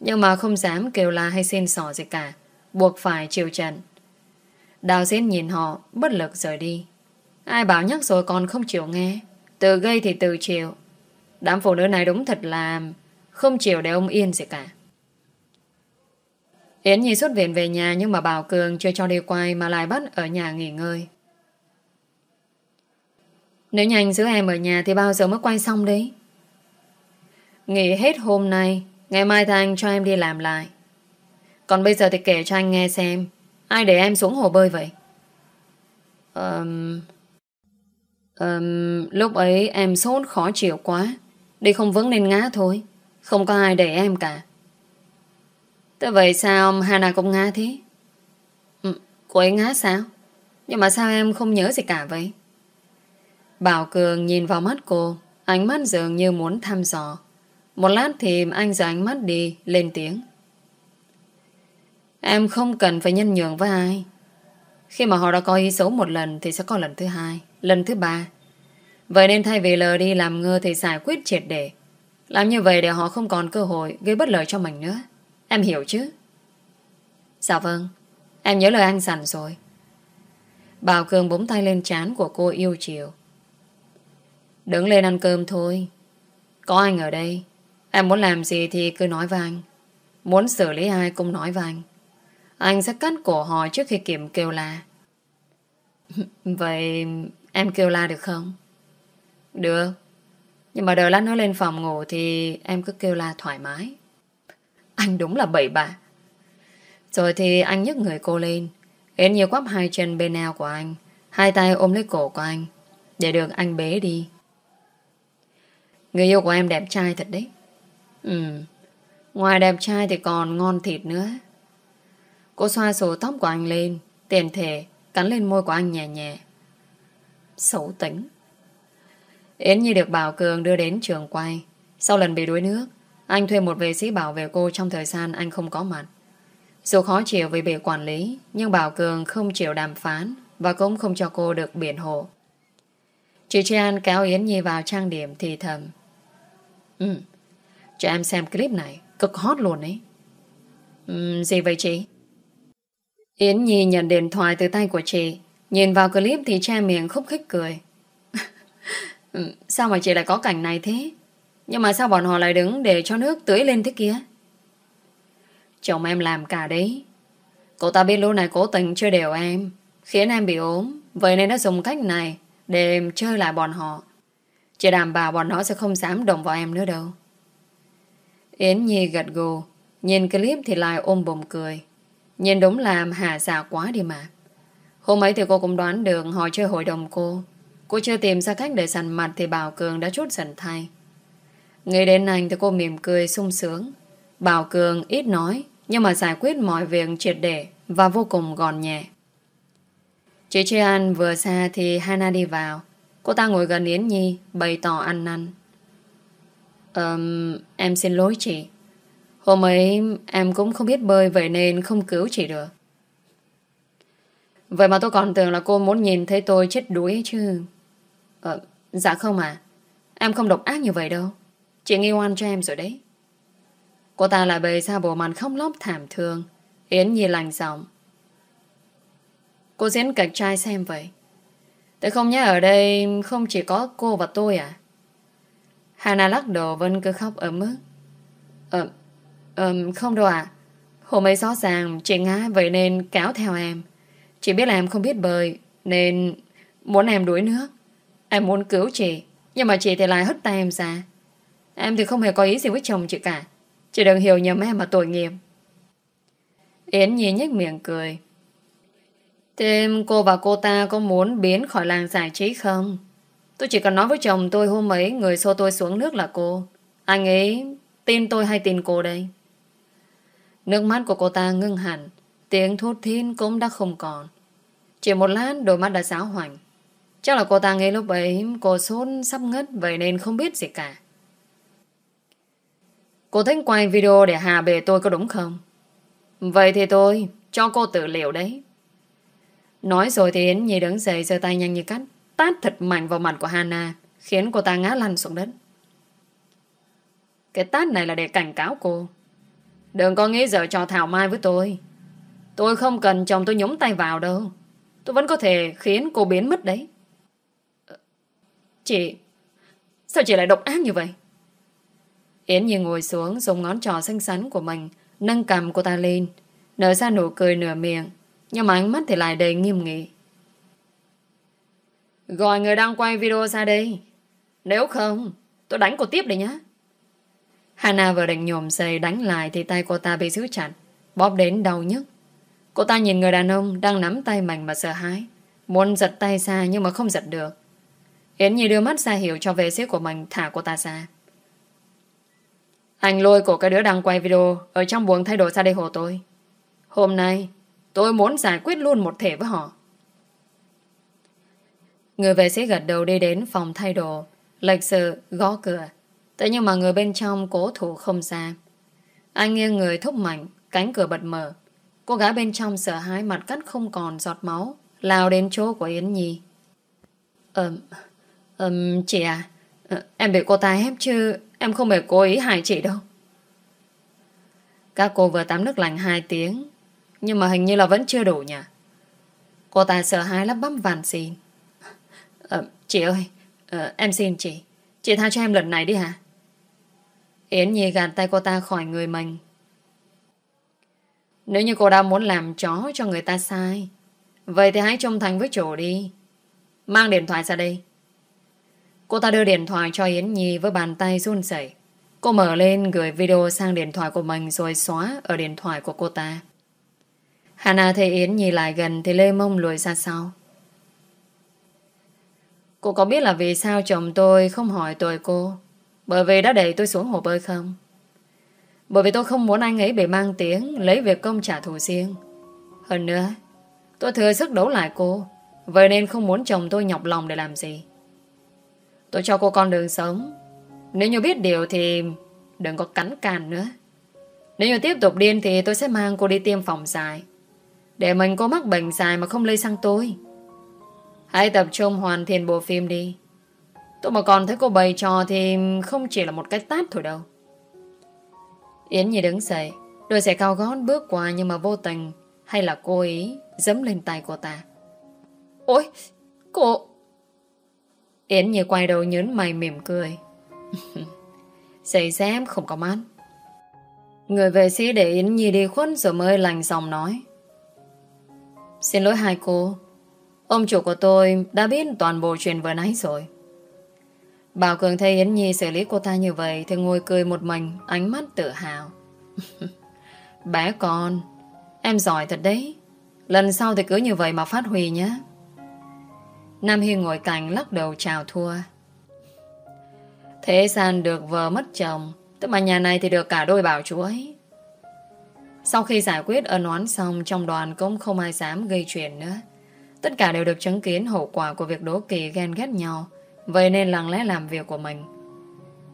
Nhưng mà không dám kêu la hay xin sỏ gì cả, buộc phải chịu trận. Đào diễn nhìn họ, bất lực rời đi. Ai bảo nhắc rồi còn không chịu nghe. Từ gây thì từ chịu Đám phụ nữ này đúng thật là Không chịu để ông yên gì cả. Yến Nhi xuất viện về nhà Nhưng mà Bảo Cường chưa cho đi quay Mà lại bắt ở nhà nghỉ ngơi. Nếu nhanh giữ em ở nhà Thì bao giờ mới quay xong đấy? Nghỉ hết hôm nay Ngày mai thì anh cho em đi làm lại. Còn bây giờ thì kể cho anh nghe xem Ai để em xuống hồ bơi vậy? Um, um, Lúc ấy em sốt khó chịu quá. Đi không vững nên ngã thôi. Không có ai để em cả. Thế vậy sao Hana cũng ngã thế? Ừ, Cô ấy ngã sao? Nhưng mà sao em không nhớ gì cả vậy? Bảo Cường nhìn vào mắt cô Ánh mắt dường như muốn thăm dò. Một lát thì anh rời ánh mắt đi Lên tiếng. Em không cần phải nhân nhường với ai. Khi mà họ đã có ý xấu một lần Thì sẽ có lần thứ hai Lần thứ ba. Vậy nên thay vì lờ đi làm ngơ thì giải quyết triệt để. Làm như vậy để họ không còn cơ hội gây bất lợi cho mình nữa. Em hiểu chứ? Dạ vâng. Em nhớ lời anh dặn rồi. Bảo Cường búng tay lên chán của cô yêu chiều. Đứng lên ăn cơm thôi. Có anh ở đây. Em muốn làm gì thì cứ nói với anh. Muốn xử lý ai cũng nói với anh. Anh sẽ cắt cổ họ trước khi kiểm kêu la. (laughs) Vậy em kêu la được không? Được. Nhưng mà đợi lát nó lên phòng ngủ Thì em cứ kêu la thoải mái. Anh đúng là bậy bạ. Rồi thì anh nhấc người cô lên. Yến nhiều quắp hai chân bên eo của anh, Hai tay ôm lấy cổ của anh. Để được anh bế đi. Người yêu của em đẹp trai thật đấy. Ừ. Ngoài đẹp trai thì còn ngon thịt nữa. Cô xoa sổ tóc của anh lên Tiền thể Cắn lên môi của anh nhẹ nhẹ. Xấu tính. Yến Nhi được Bảo Cường đưa đến trường quay. Sau lần bị đuối nước, anh thuê một vệ sĩ bảo vệ cô trong thời gian anh không có mặt. Dù khó chịu vì bị quản lý, nhưng Bảo Cường không chịu đàm phán và cũng không cho cô được biển hộ. Chị Trian kéo Yến Nhi vào trang điểm thì thầm. Ừ, cho em xem clip này, cực hot luôn ấy. Ừ, gì vậy chị? Yến Nhi nhận điện thoại từ tay của chị Nhìn vào clip thì che miệng khúc khích cười. Ừ, sao mà chị lại có cảnh này thế? Nhưng mà sao bọn họ lại đứng để cho nước tưới lên thế kia? Chồng em làm cả đấy. Cô ta biết lúc này cố tình chơi đều em. Khiến em bị ốm. Vậy nên đã dùng cách này để em chơi lại bọn họ. Chị đảm bảo bọn nó sẽ không dám động vào em nữa đâu. Yến Nhi gật gù. Nhìn clip thì lại ôm bụng cười. Nhìn đúng làm hà giả quá đi mà. Hôm ấy thì cô cũng đoán được họ chơi hội đồng cô. Cô chưa tìm ra cách để sẵn mặt thì Bảo Cường đã chút giận thay. Nghĩ đến anh thì cô mỉm cười sung sướng. Bảo Cường ít nói nhưng mà giải quyết mọi việc triệt để và vô cùng gọn nhẹ. Chị Tri An vừa xa thì Hana đi vào. Cô ta ngồi gần Yến Nhi bày tỏ ăn năn. Um, em xin lỗi chị. Hôm ấy em cũng không biết bơi vậy nên không cứu chị được. Vậy mà tôi còn tưởng là cô muốn nhìn thấy tôi chết đuối chứ. Ờ, dạ không à. Em không độc ác như vậy đâu. Chị nghi oan cho em rồi đấy. Cô ta lại bày ra bộ mặt không lóc thảm thương. Yến Nhi lành giọng. Cô diễn kịch trai xem vậy. Tôi không nhớ ở đây không chỉ có cô và tôi à? Hana lắc đầu vẫn cứ khóc ở mức. Ờ, ờ, không đâu à. Hôm ấy rõ ràng chị ngã vậy nên kéo theo em. Chị biết là em không biết bơi Nên muốn em đuối nước Em muốn cứu chị, Nhưng mà chị thì lại hất tay em ra. Em thì không hề có ý gì với chồng chị cả Chị đừng hiểu nhầm em mà tội nghiệp. Yến Nhi nhếch miệng cười. Thêm cô và cô ta có muốn biến khỏi làng giải trí không? Tôi chỉ cần nói với chồng tôi hôm ấy Người xô tôi xuống nước là cô. Anh ấy tin tôi hay tin cô đây? Nước mắt của cô ta ngưng hẳn, Tiếng thốt thiên cũng đã không còn. Chỉ một lát, đôi mắt đã giáo hoành. Chắc là cô ta nghĩ lúc ấy Cô sốt sắp ngất, Vậy nên không biết gì cả Cô thích quay video để hà bề tôi có đúng không? Vậy thì tôi cho cô tự liệu đấy. Nói rồi thì Yến Nhi đứng dậy, giơ tay nhanh như cắt, tát thật mạnh vào mặt của Hana, khiến cô ta ngã lăn xuống đất. Cái tát này là để cảnh cáo cô. Đừng có nghĩ giờ trò thảo mai với tôi. Tôi không cần chồng tôi nhúng tay vào đâu. Tôi vẫn có thể khiến cô biến mất đấy. Chị... Sao chị lại độc ác như vậy? Yến Nhi ngồi xuống dùng ngón trò xinh xắn của mình nâng cầm cô ta lên nở ra nụ cười nửa miệng nhưng mà ánh mắt thì lại đầy nghiêm nghị. Gọi người đang quay video ra đây. Nếu không, tôi đánh cô tiếp đây nhá. Hana vừa định nhổm dây đánh lại thì tay cô ta bị giữ chặt, bóp đến đau nhức. Cô ta nhìn người đàn ông đang nắm tay mình mà sợ hãi. Muốn giật tay ra nhưng mà không giật được. Yến Nhi đưa mắt ra hiểu cho vệ sĩ của mình thả cô ta ra. Anh lôi của cái đứa đang quay video ở trong buồng thay đổi ra đây hồ tôi. Hôm nay, tôi muốn giải quyết luôn một thể với họ. Người vệ sĩ gật đầu đi đến phòng thay đồ, lệch sự gõ cửa. Thế nhưng mà người bên trong cố thủ không ra. Anh nghiêng người thúc mạnh, cánh cửa bật mở. Cô gái bên trong sợ hãi mặt cắt không còn giọt máu, lao đến chỗ của Yến Nhi. Ờm, um, chị à, ờ, em bị cô ta ép chứ, em không hề cố ý hại chị đâu. Các cô vừa tắm nước lạnh 2 tiếng, nhưng mà hình như là vẫn chưa đủ nhỉ. Cô ta sợ hãi lắp bắp vàn xin. Ờ, chị ơi, ờ, em xin chị. Chị tha cho em lần này đi hả? Yến Nhi gạt tay cô ta khỏi người mình nếu như cô đang muốn làm chó cho người ta sai Vậy thì hãy trung thành với chủ đi Mang điện thoại ra đây Cô ta đưa điện thoại cho Yến Nhi với bàn tay run rẩy. Cô mở lên gửi video sang điện thoại của mình rồi xóa ở điện thoại của cô ta. Hana thấy Yến Nhi lại gần thì lê mông lùi ra sau. Cô có biết là vì sao chồng tôi không hỏi tôi cô Bởi vì đã đẩy tôi xuống hồ bơi không? Bởi vì tôi không muốn anh ấy bị mang tiếng, Lấy việc công trả thù riêng Hơn nữa, Tôi thừa sức đấu lại cô, Vậy nên không muốn chồng tôi nhọc lòng để làm gì Tôi cho cô con đường sống. Nếu như biết điều thì Đừng có cắn càn nữa. Nếu như tiếp tục điên thì tôi sẽ mang cô đi tiêm phòng dài. Để mình có mắc bệnh dài mà không lây sang tôi. Hãy tập trung hoàn thiện bộ phim đi. Tôi mà còn thấy cô bày trò Thì không chỉ là một cái tát thôi đâu. Yến Nhi đứng dậy. Đôi giày cao gót bước qua nhưng mà vô tình Hay là cô ý dẫm lên tay cô ta. Ôi, Cô Yến Nhi quay đầu nhớn mày mỉm cười. (laughs) Xảy dám không có mắt Người vệ sĩ để Yến Nhi đi khuất Rồi mới lành dòng nói. Xin lỗi hai cô. Ông chủ của tôi đã biết toàn bộ chuyện vừa nãy rồi. Bảo Cường thấy Yến Nhi xử lý cô ta như vậy Thì ngồi cười một mình, Ánh mắt tự hào. (laughs) Bé con, Em giỏi thật đấy. Lần sau thì cứ như vậy mà phát huy nhé. Nam Hiên ngồi cạnh lắc đầu chào thua. Thế San được vợ mất chồng, Tức mà nhà này thì được cả đôi bảo chú ấy. Sau khi giải quyết ân oán xong, Trong đoàn cũng không ai dám gây chuyện nữa. Tất cả đều được chứng kiến hậu quả của việc đố kỳ ghen ghét nhau. Vậy nên lặng lẽ làm việc của mình.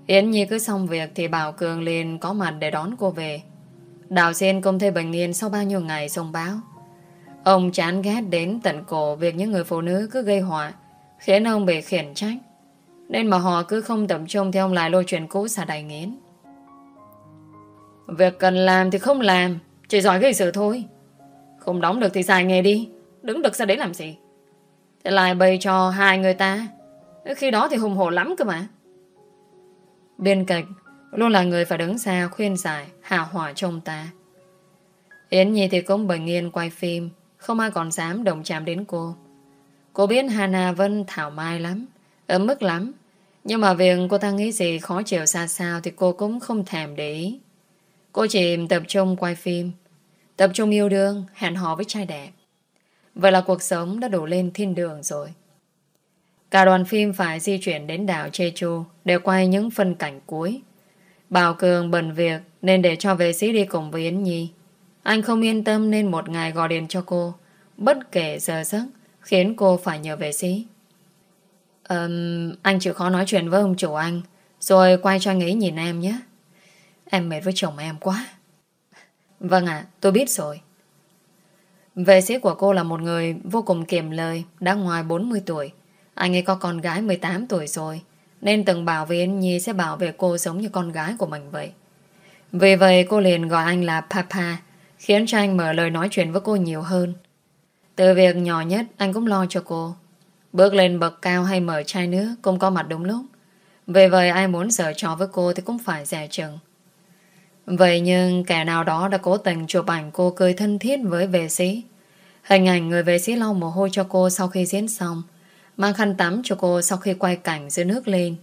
Yến Nhi cứ xong việc Thì Bảo Cường liền có mặt để đón cô về. Đào Xên cũng thấy bình yên Sau bao nhiêu ngày thông báo. Ông chán ghét đến tận cổ Việc những người phụ nữ cứ gây họa, Khiến ông bị khiển trách. Nên mà họ cứ không tập trung theo ông lại lôi chuyện cũ xả đầy nghiến Việc cần làm thì không làm, Chỉ giỏi gây sự thôi. Không đóng được thì xài nghề đi, Đứng được ra đấy làm gì? Thế lại bày cho hai người ta Khi đó thì hùng hổ lắm cơ mà. Bên cạnh, Luôn là người phải đứng xa khuyên giải, Hạ hỏa trong ta. Yến Nhi thì cũng bình yên quay phim không ai còn dám đồng chạm đến cô. Cô biết Hana Vân thảo mai lắm, Ấm mức lắm. Nhưng mà việc cô ta nghĩ gì khó chịu xa sao Thì cô cũng không thèm để ý. Cô chỉ tập trung quay phim, Tập trung yêu đương, Hẹn hò với trai đẹp. Vậy là cuộc sống đã đổ lên thiên đường rồi. Cả đoàn phim phải di chuyển đến đảo Jeju để quay những phân cảnh cuối. Bảo Cường bận việc nên để cho vệ sĩ đi cùng với Yến Nhi. Anh không yên tâm nên một ngày gọi điện cho cô. Bất kể giờ giấc khiến cô phải nhờ vệ sĩ. Um, anh chịu khó nói chuyện với ông chủ anh rồi quay cho anh ấy nhìn em nhé. Em mệt với chồng em quá. Vâng ạ, tôi biết rồi. Vệ sĩ của cô là một người vô cùng kiềm lời, đã ngoài 40 tuổi. Anh ấy có con gái 18 tuổi rồi, nên từng bảo với Yến Nhi sẽ bảo vệ cô giống như con gái của mình vậy. Vì vậy cô liền gọi anh là Papa, khiến cho anh mở lời nói chuyện với cô nhiều hơn. Từ việc nhỏ nhất, anh cũng lo cho cô. Bước lên bậc cao hay mở chai nước cũng có mặt đúng lúc. Vì vậy ai muốn giở trò với cô thì cũng phải dè chừng. Vậy nhưng kẻ nào đó đã cố tình chụp ảnh cô cười thân thiết với vệ sĩ. Hình ảnh người vệ sĩ lau mồ hôi cho cô sau khi diễn xong. Mang khăn tắm cho cô sau khi quay cảnh dưới nước lên.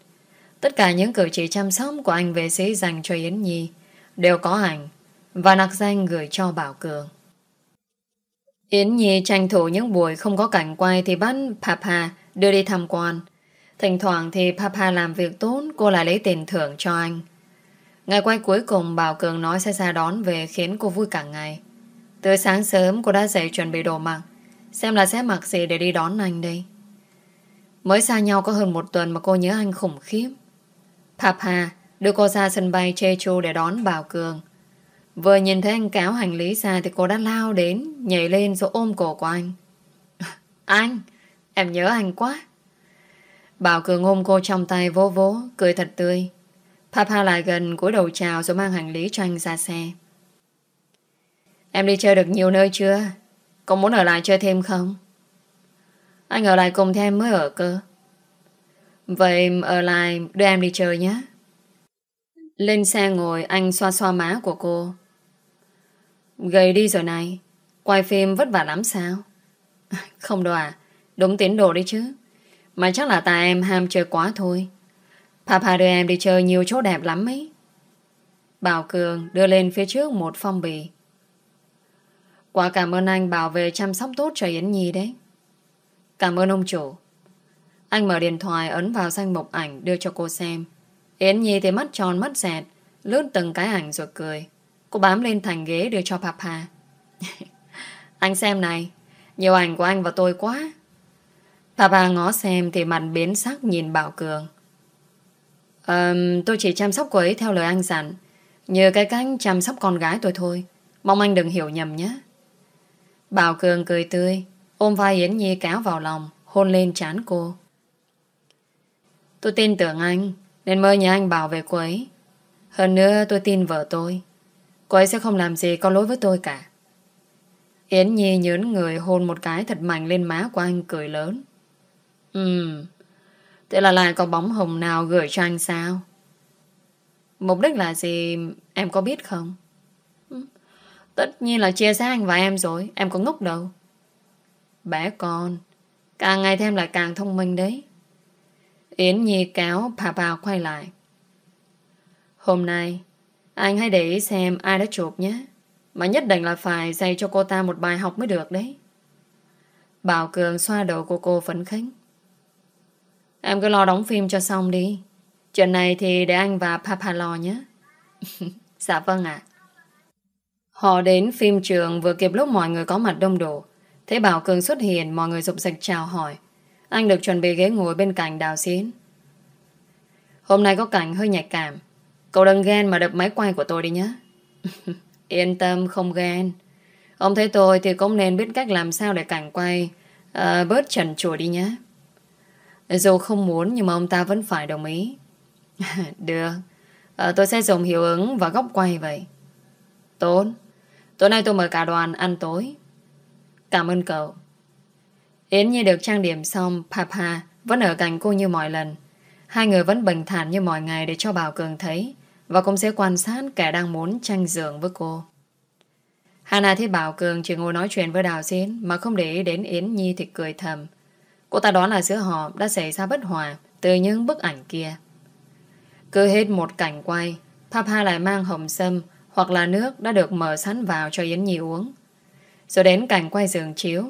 Tất cả những cử chỉ chăm sóc của anh vệ sĩ dành cho Yến Nhi đều có ảnh và nặc danh gửi cho Bảo Cường. Yến Nhi tranh thủ những buổi không có cảnh quay thì bắt Papa đưa đi tham quan. Thỉnh thoảng thì Papa làm việc tốt, cô lại lấy tiền thưởng cho anh. Ngày quay cuối cùng Bảo Cường nói sẽ ra đón về khiến cô vui cả ngày. Từ sáng sớm cô đã dậy chuẩn bị đồ mặc. Xem là sẽ mặc gì để đi đón anh đây. Mới xa nhau có hơn một tuần mà cô nhớ anh khủng khiếp. Papa đưa cô ra sân bay Jeju để đón Bảo Cường. Vừa nhìn thấy anh cáo hành lý ra thì cô đã lao đến, nhảy lên rồi ôm cổ của anh. (laughs) Anh, em nhớ anh quá. Bảo Cường ôm cô trong tay vô vỗ, cười thật tươi. Papa lại gần cúi đầu chào rồi mang hành lý cho anh ra xe. Em đi chơi được nhiều nơi chưa? Có muốn ở lại chơi thêm không? Anh ở lại cùng thì em mới ở cơ. Vậy ở lại đưa em đi chơi nhé. Lên xe ngồi anh xoa xoa má của cô. Gầy đi rồi này. Quay phim vất vả lắm sao? (laughs) Không đâu à. Đúng tiến độ đi chứ. Mà chắc là tại em ham chơi quá thôi. Papa đưa em đi chơi nhiều chỗ đẹp lắm ấy. Bảo Cường đưa lên phía trước một phong bì. Quả cảm ơn anh bảo vệ chăm sóc tốt cho Yến Nhi đấy. Cảm ơn ông chủ. Anh mở điện thoại ấn vào danh mục ảnh đưa cho cô xem. Yến Nhi thì mắt tròn mắt dẹt, lướt từng cái ảnh rồi cười. Cô bám lên thành ghế đưa cho Papa. (laughs) anh xem này, nhiều ảnh của anh và tôi quá. Papa ngó xem thì mặt biến sắc nhìn Bảo Cường. Um, tôi chỉ chăm sóc cô ấy theo lời anh dặn Như cái cách chăm sóc con gái tôi thôi Mong anh đừng hiểu nhầm nhé Bảo Cường cười tươi Ôm vai Yến Nhi kéo vào lòng Hôn lên chán cô Tôi tin tưởng anh Nên mơ nhờ anh bảo vệ cô ấy Hơn nữa tôi tin vợ tôi Cô ấy sẽ không làm gì có lỗi với tôi cả Yến Nhi nhớn người hôn một cái thật mạnh lên má của anh cười lớn. Ừm, thế là lại có bóng hồng nào gửi cho anh sao? Mục đích là gì em có biết không? Tất nhiên là chia sẻ anh và em rồi, em có ngốc đâu. Bé con, càng ngày thêm lại càng thông minh đấy. Yến Nhi kéo Papa quay lại. Hôm nay, anh hãy để ý xem ai đã chụp nhé. Mà nhất định là phải dạy cho cô ta một bài học mới được đấy. Bảo Cường xoa đầu của cô phấn khích. Em cứ lo đóng phim cho xong đi. Chuyện này thì để anh và Papa lo nhé. (laughs) dạ vâng ạ. Họ đến phim trường vừa kịp lúc mọi người có mặt đông đủ. Thế Bảo Cường xuất hiện, mọi người rục rịch chào hỏi. Anh được chuẩn bị ghế ngồi bên cạnh đào xến. Hôm nay có cảnh hơi nhạy cảm. Cậu đừng ghen mà đập máy quay của tôi đi nhé. (laughs) Yên tâm không ghen. Ông thấy tôi thì cũng nên biết cách làm sao để cảnh quay uh, bớt trần chùa đi nhé. Dù không muốn nhưng mà ông ta vẫn phải đồng ý. (laughs) Được. À, tôi sẽ dùng hiệu ứng và góc quay vậy. Tốt. Tối nay tôi mời cả đoàn ăn tối. Cảm ơn cậu. Yến Nhi được trang điểm xong, Papa vẫn ở cạnh cô như mọi lần. Hai người vẫn bình thản như mọi ngày để cho Bảo Cường thấy và cũng sẽ quan sát kẻ đang muốn tranh giường với cô. Hana thấy Bảo Cường chỉ ngồi nói chuyện với Đào Diễn mà không để ý đến Yến Nhi thì cười thầm. Cô ta đoán là giữa họ đã xảy ra bất hòa từ những bức ảnh kia. Cứ hết một cảnh quay, Papa lại mang hồng sâm hoặc là nước đã được mở sẵn vào cho Yến Nhi uống. Rồi đến cảnh quay giường chiếu,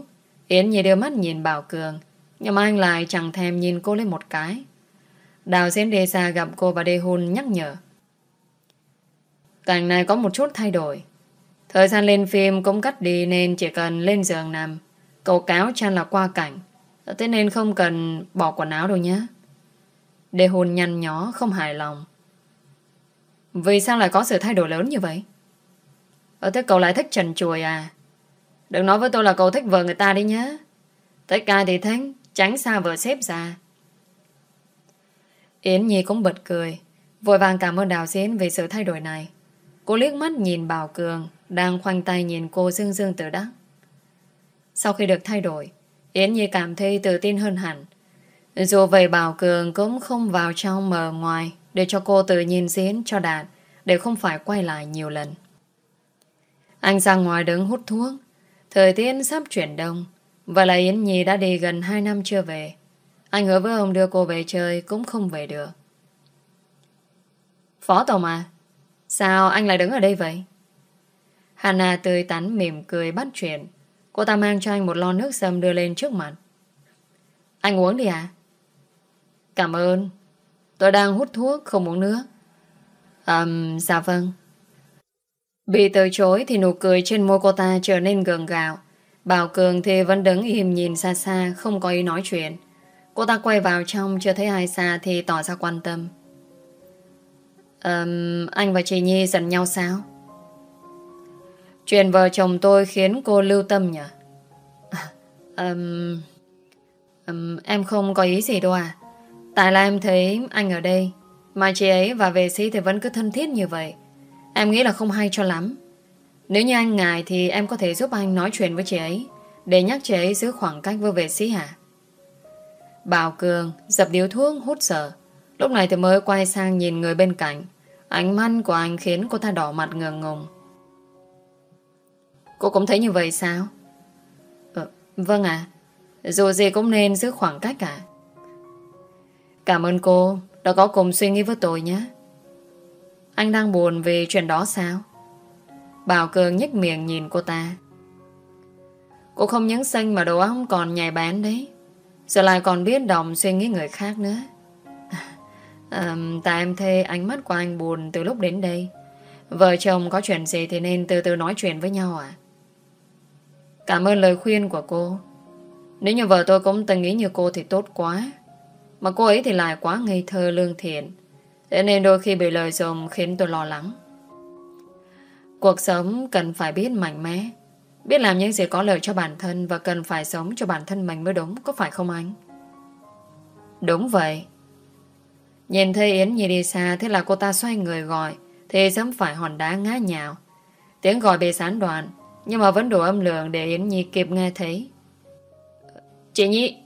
Yến Nhi đưa mắt nhìn Bảo Cường, nhưng mà anh lại chẳng thèm nhìn cô lên một cái. Đào Diễn đề ra gặp cô và Đê Hun nhắc nhở. Cảnh này có một chút thay đổi. Thời gian lên phim cũng cắt đi nên chỉ cần lên giường nằm, cầu cáo chăn là qua cảnh. Thế nên không cần bỏ quần áo đâu nhé. Đề hồn nhăn nhó không hài lòng. Vì sao lại có sự thay đổi lớn như vậy? Ở thế cậu lại thích trần chuồi à? Đừng nói với tôi là cậu thích vợ người ta đi nhé. Thích ai thì thích, tránh xa vợ xếp ra. Yến Nhi cũng bật cười, vội vàng cảm ơn Đào Diễn về sự thay đổi này. Cô liếc mắt nhìn Bảo Cường, đang khoanh tay nhìn cô dương dương tự đắc. Sau khi được thay đổi, Yến Nhi cảm thấy tự tin hơn hẳn. Dù vậy Bảo Cường cũng không vào trong mờ ngoài để cho cô tự nhìn diễn cho đạt để không phải quay lại nhiều lần. Anh ra ngoài đứng hút thuốc. Thời tiết sắp chuyển đông. Và là Yến Nhi đã đi gần 2 năm chưa về. Anh hứa với ông đưa cô về chơi cũng không về được. Phó Tổng à, sao anh lại đứng ở đây vậy? Hana tươi tắn mỉm cười bắt chuyện. Cô ta mang cho anh một lon nước sâm đưa lên trước mặt. Anh uống đi à? Cảm ơn. Tôi đang hút thuốc, không uống nước. Um, dạ vâng. Bị từ chối thì nụ cười trên môi cô ta trở nên gượng gạo. Bảo Cường thì vẫn đứng im nhìn xa xa, không có ý nói chuyện. Cô ta quay vào trong, chưa thấy ai xa thì tỏ ra quan tâm. Um, anh và chị Nhi giận nhau sao? Chuyện vợ chồng tôi khiến cô lưu tâm nhỉ? (laughs) Um, um, em không có ý gì đâu à? Tại là em thấy anh ở đây Mà chị ấy và vệ sĩ thì vẫn cứ thân thiết như vậy Em nghĩ là không hay cho lắm Nếu như anh ngại Thì em có thể giúp anh nói chuyện với chị ấy Để nhắc chị ấy giữ khoảng cách với vệ sĩ hả Bảo Cường Dập điếu thuốc hút sợ Lúc này thì mới quay sang nhìn người bên cạnh Ánh mắt của anh khiến cô ta đỏ mặt ngượng ngùng Cô cũng thấy như vậy sao Ừ, Vâng ạ Dù gì cũng nên giữ khoảng cách cả Cảm ơn cô đã có cùng suy nghĩ với tôi nhé. Anh đang buồn về chuyện đó sao? Bảo Cường nhếch miệng nhìn cô ta. Cô không nhấn xanh mà đầu óc còn nhảy bán đấy. Giờ lại còn biết đồng suy nghĩ người khác nữa. À, tại em thê ánh mắt của anh buồn từ lúc đến đây. Vợ chồng có chuyện gì thì nên từ từ nói chuyện với nhau à? Cảm ơn lời khuyên của cô. Nếu như vợ tôi cũng từng nghĩ như cô thì tốt quá. Mà cô ấy thì lại quá ngây thơ lương thiện Thế nên đôi khi bị lời dùng khiến tôi lo lắng Cuộc sống cần phải biết mạnh mẽ Biết làm những gì có lợi cho bản thân Và cần phải sống cho bản thân mình mới đúng Có phải không anh? Đúng vậy Nhìn thấy Yến Nhi đi xa Thế là cô ta xoay người gọi, Thì dám phải hòn đá ngã nhào. Tiếng gọi bị sán đoạn, Nhưng mà vẫn đủ âm lượng để Yến Nhi kịp nghe thấy. Chị Nhi!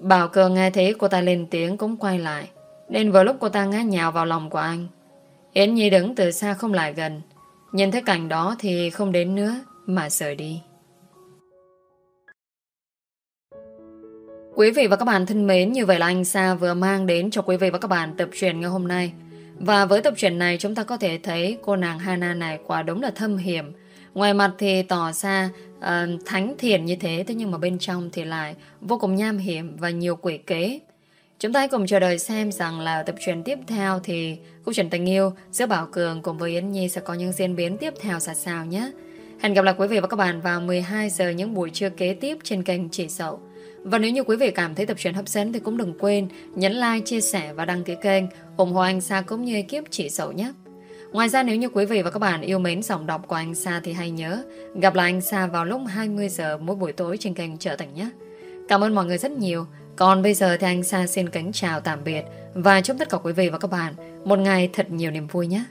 Bảo Cường nghe thấy cô ta lên tiếng cũng quay lại, Nên vừa lúc cô ta ngã nhào vào lòng của anh, Yến Nhi đứng từ xa không lại gần. Nhìn thấy cảnh đó thì không đến nữa Mà rời đi. Quý vị và các bạn thân mến Như vậy là anh Sa vừa mang đến cho quý vị và các bạn tập truyện ngày hôm nay Và với tập truyện này chúng ta có thể thấy Cô nàng Hana này quả đúng là thâm hiểm Ngoài mặt thì tỏ ra uh, thánh thiện như thế Thế nhưng mà bên trong thì lại vô cùng nham hiểm và nhiều quỷ kế Chúng ta hãy cùng chờ đợi xem rằng là tập truyện tiếp theo thì câu chuyện tình yêu giữa Bảo Cường cùng với Yến Nhi sẽ có những diễn biến tiếp theo ra sao nhé. Hẹn gặp lại quý vị và các bạn vào 12 giờ những buổi trưa kế tiếp trên kênh Chỉ Sậu. Và nếu như quý vị cảm thấy tập truyện hấp dẫn thì cũng đừng quên nhấn like, chia sẻ và đăng ký kênh ủng hộ anh Sa cũng như ekip Chỉ Sầu nhé. Ngoài ra nếu như quý vị và các bạn yêu mến giọng đọc của anh Sa thì hãy nhớ gặp lại anh Sa vào lúc 20 giờ mỗi buổi tối trên kênh Trở Thành nhé. Cảm ơn mọi người rất nhiều. Còn bây giờ thì anh Sa xin kính chào tạm biệt và chúc tất cả quý vị và các bạn một ngày thật nhiều niềm vui nhé.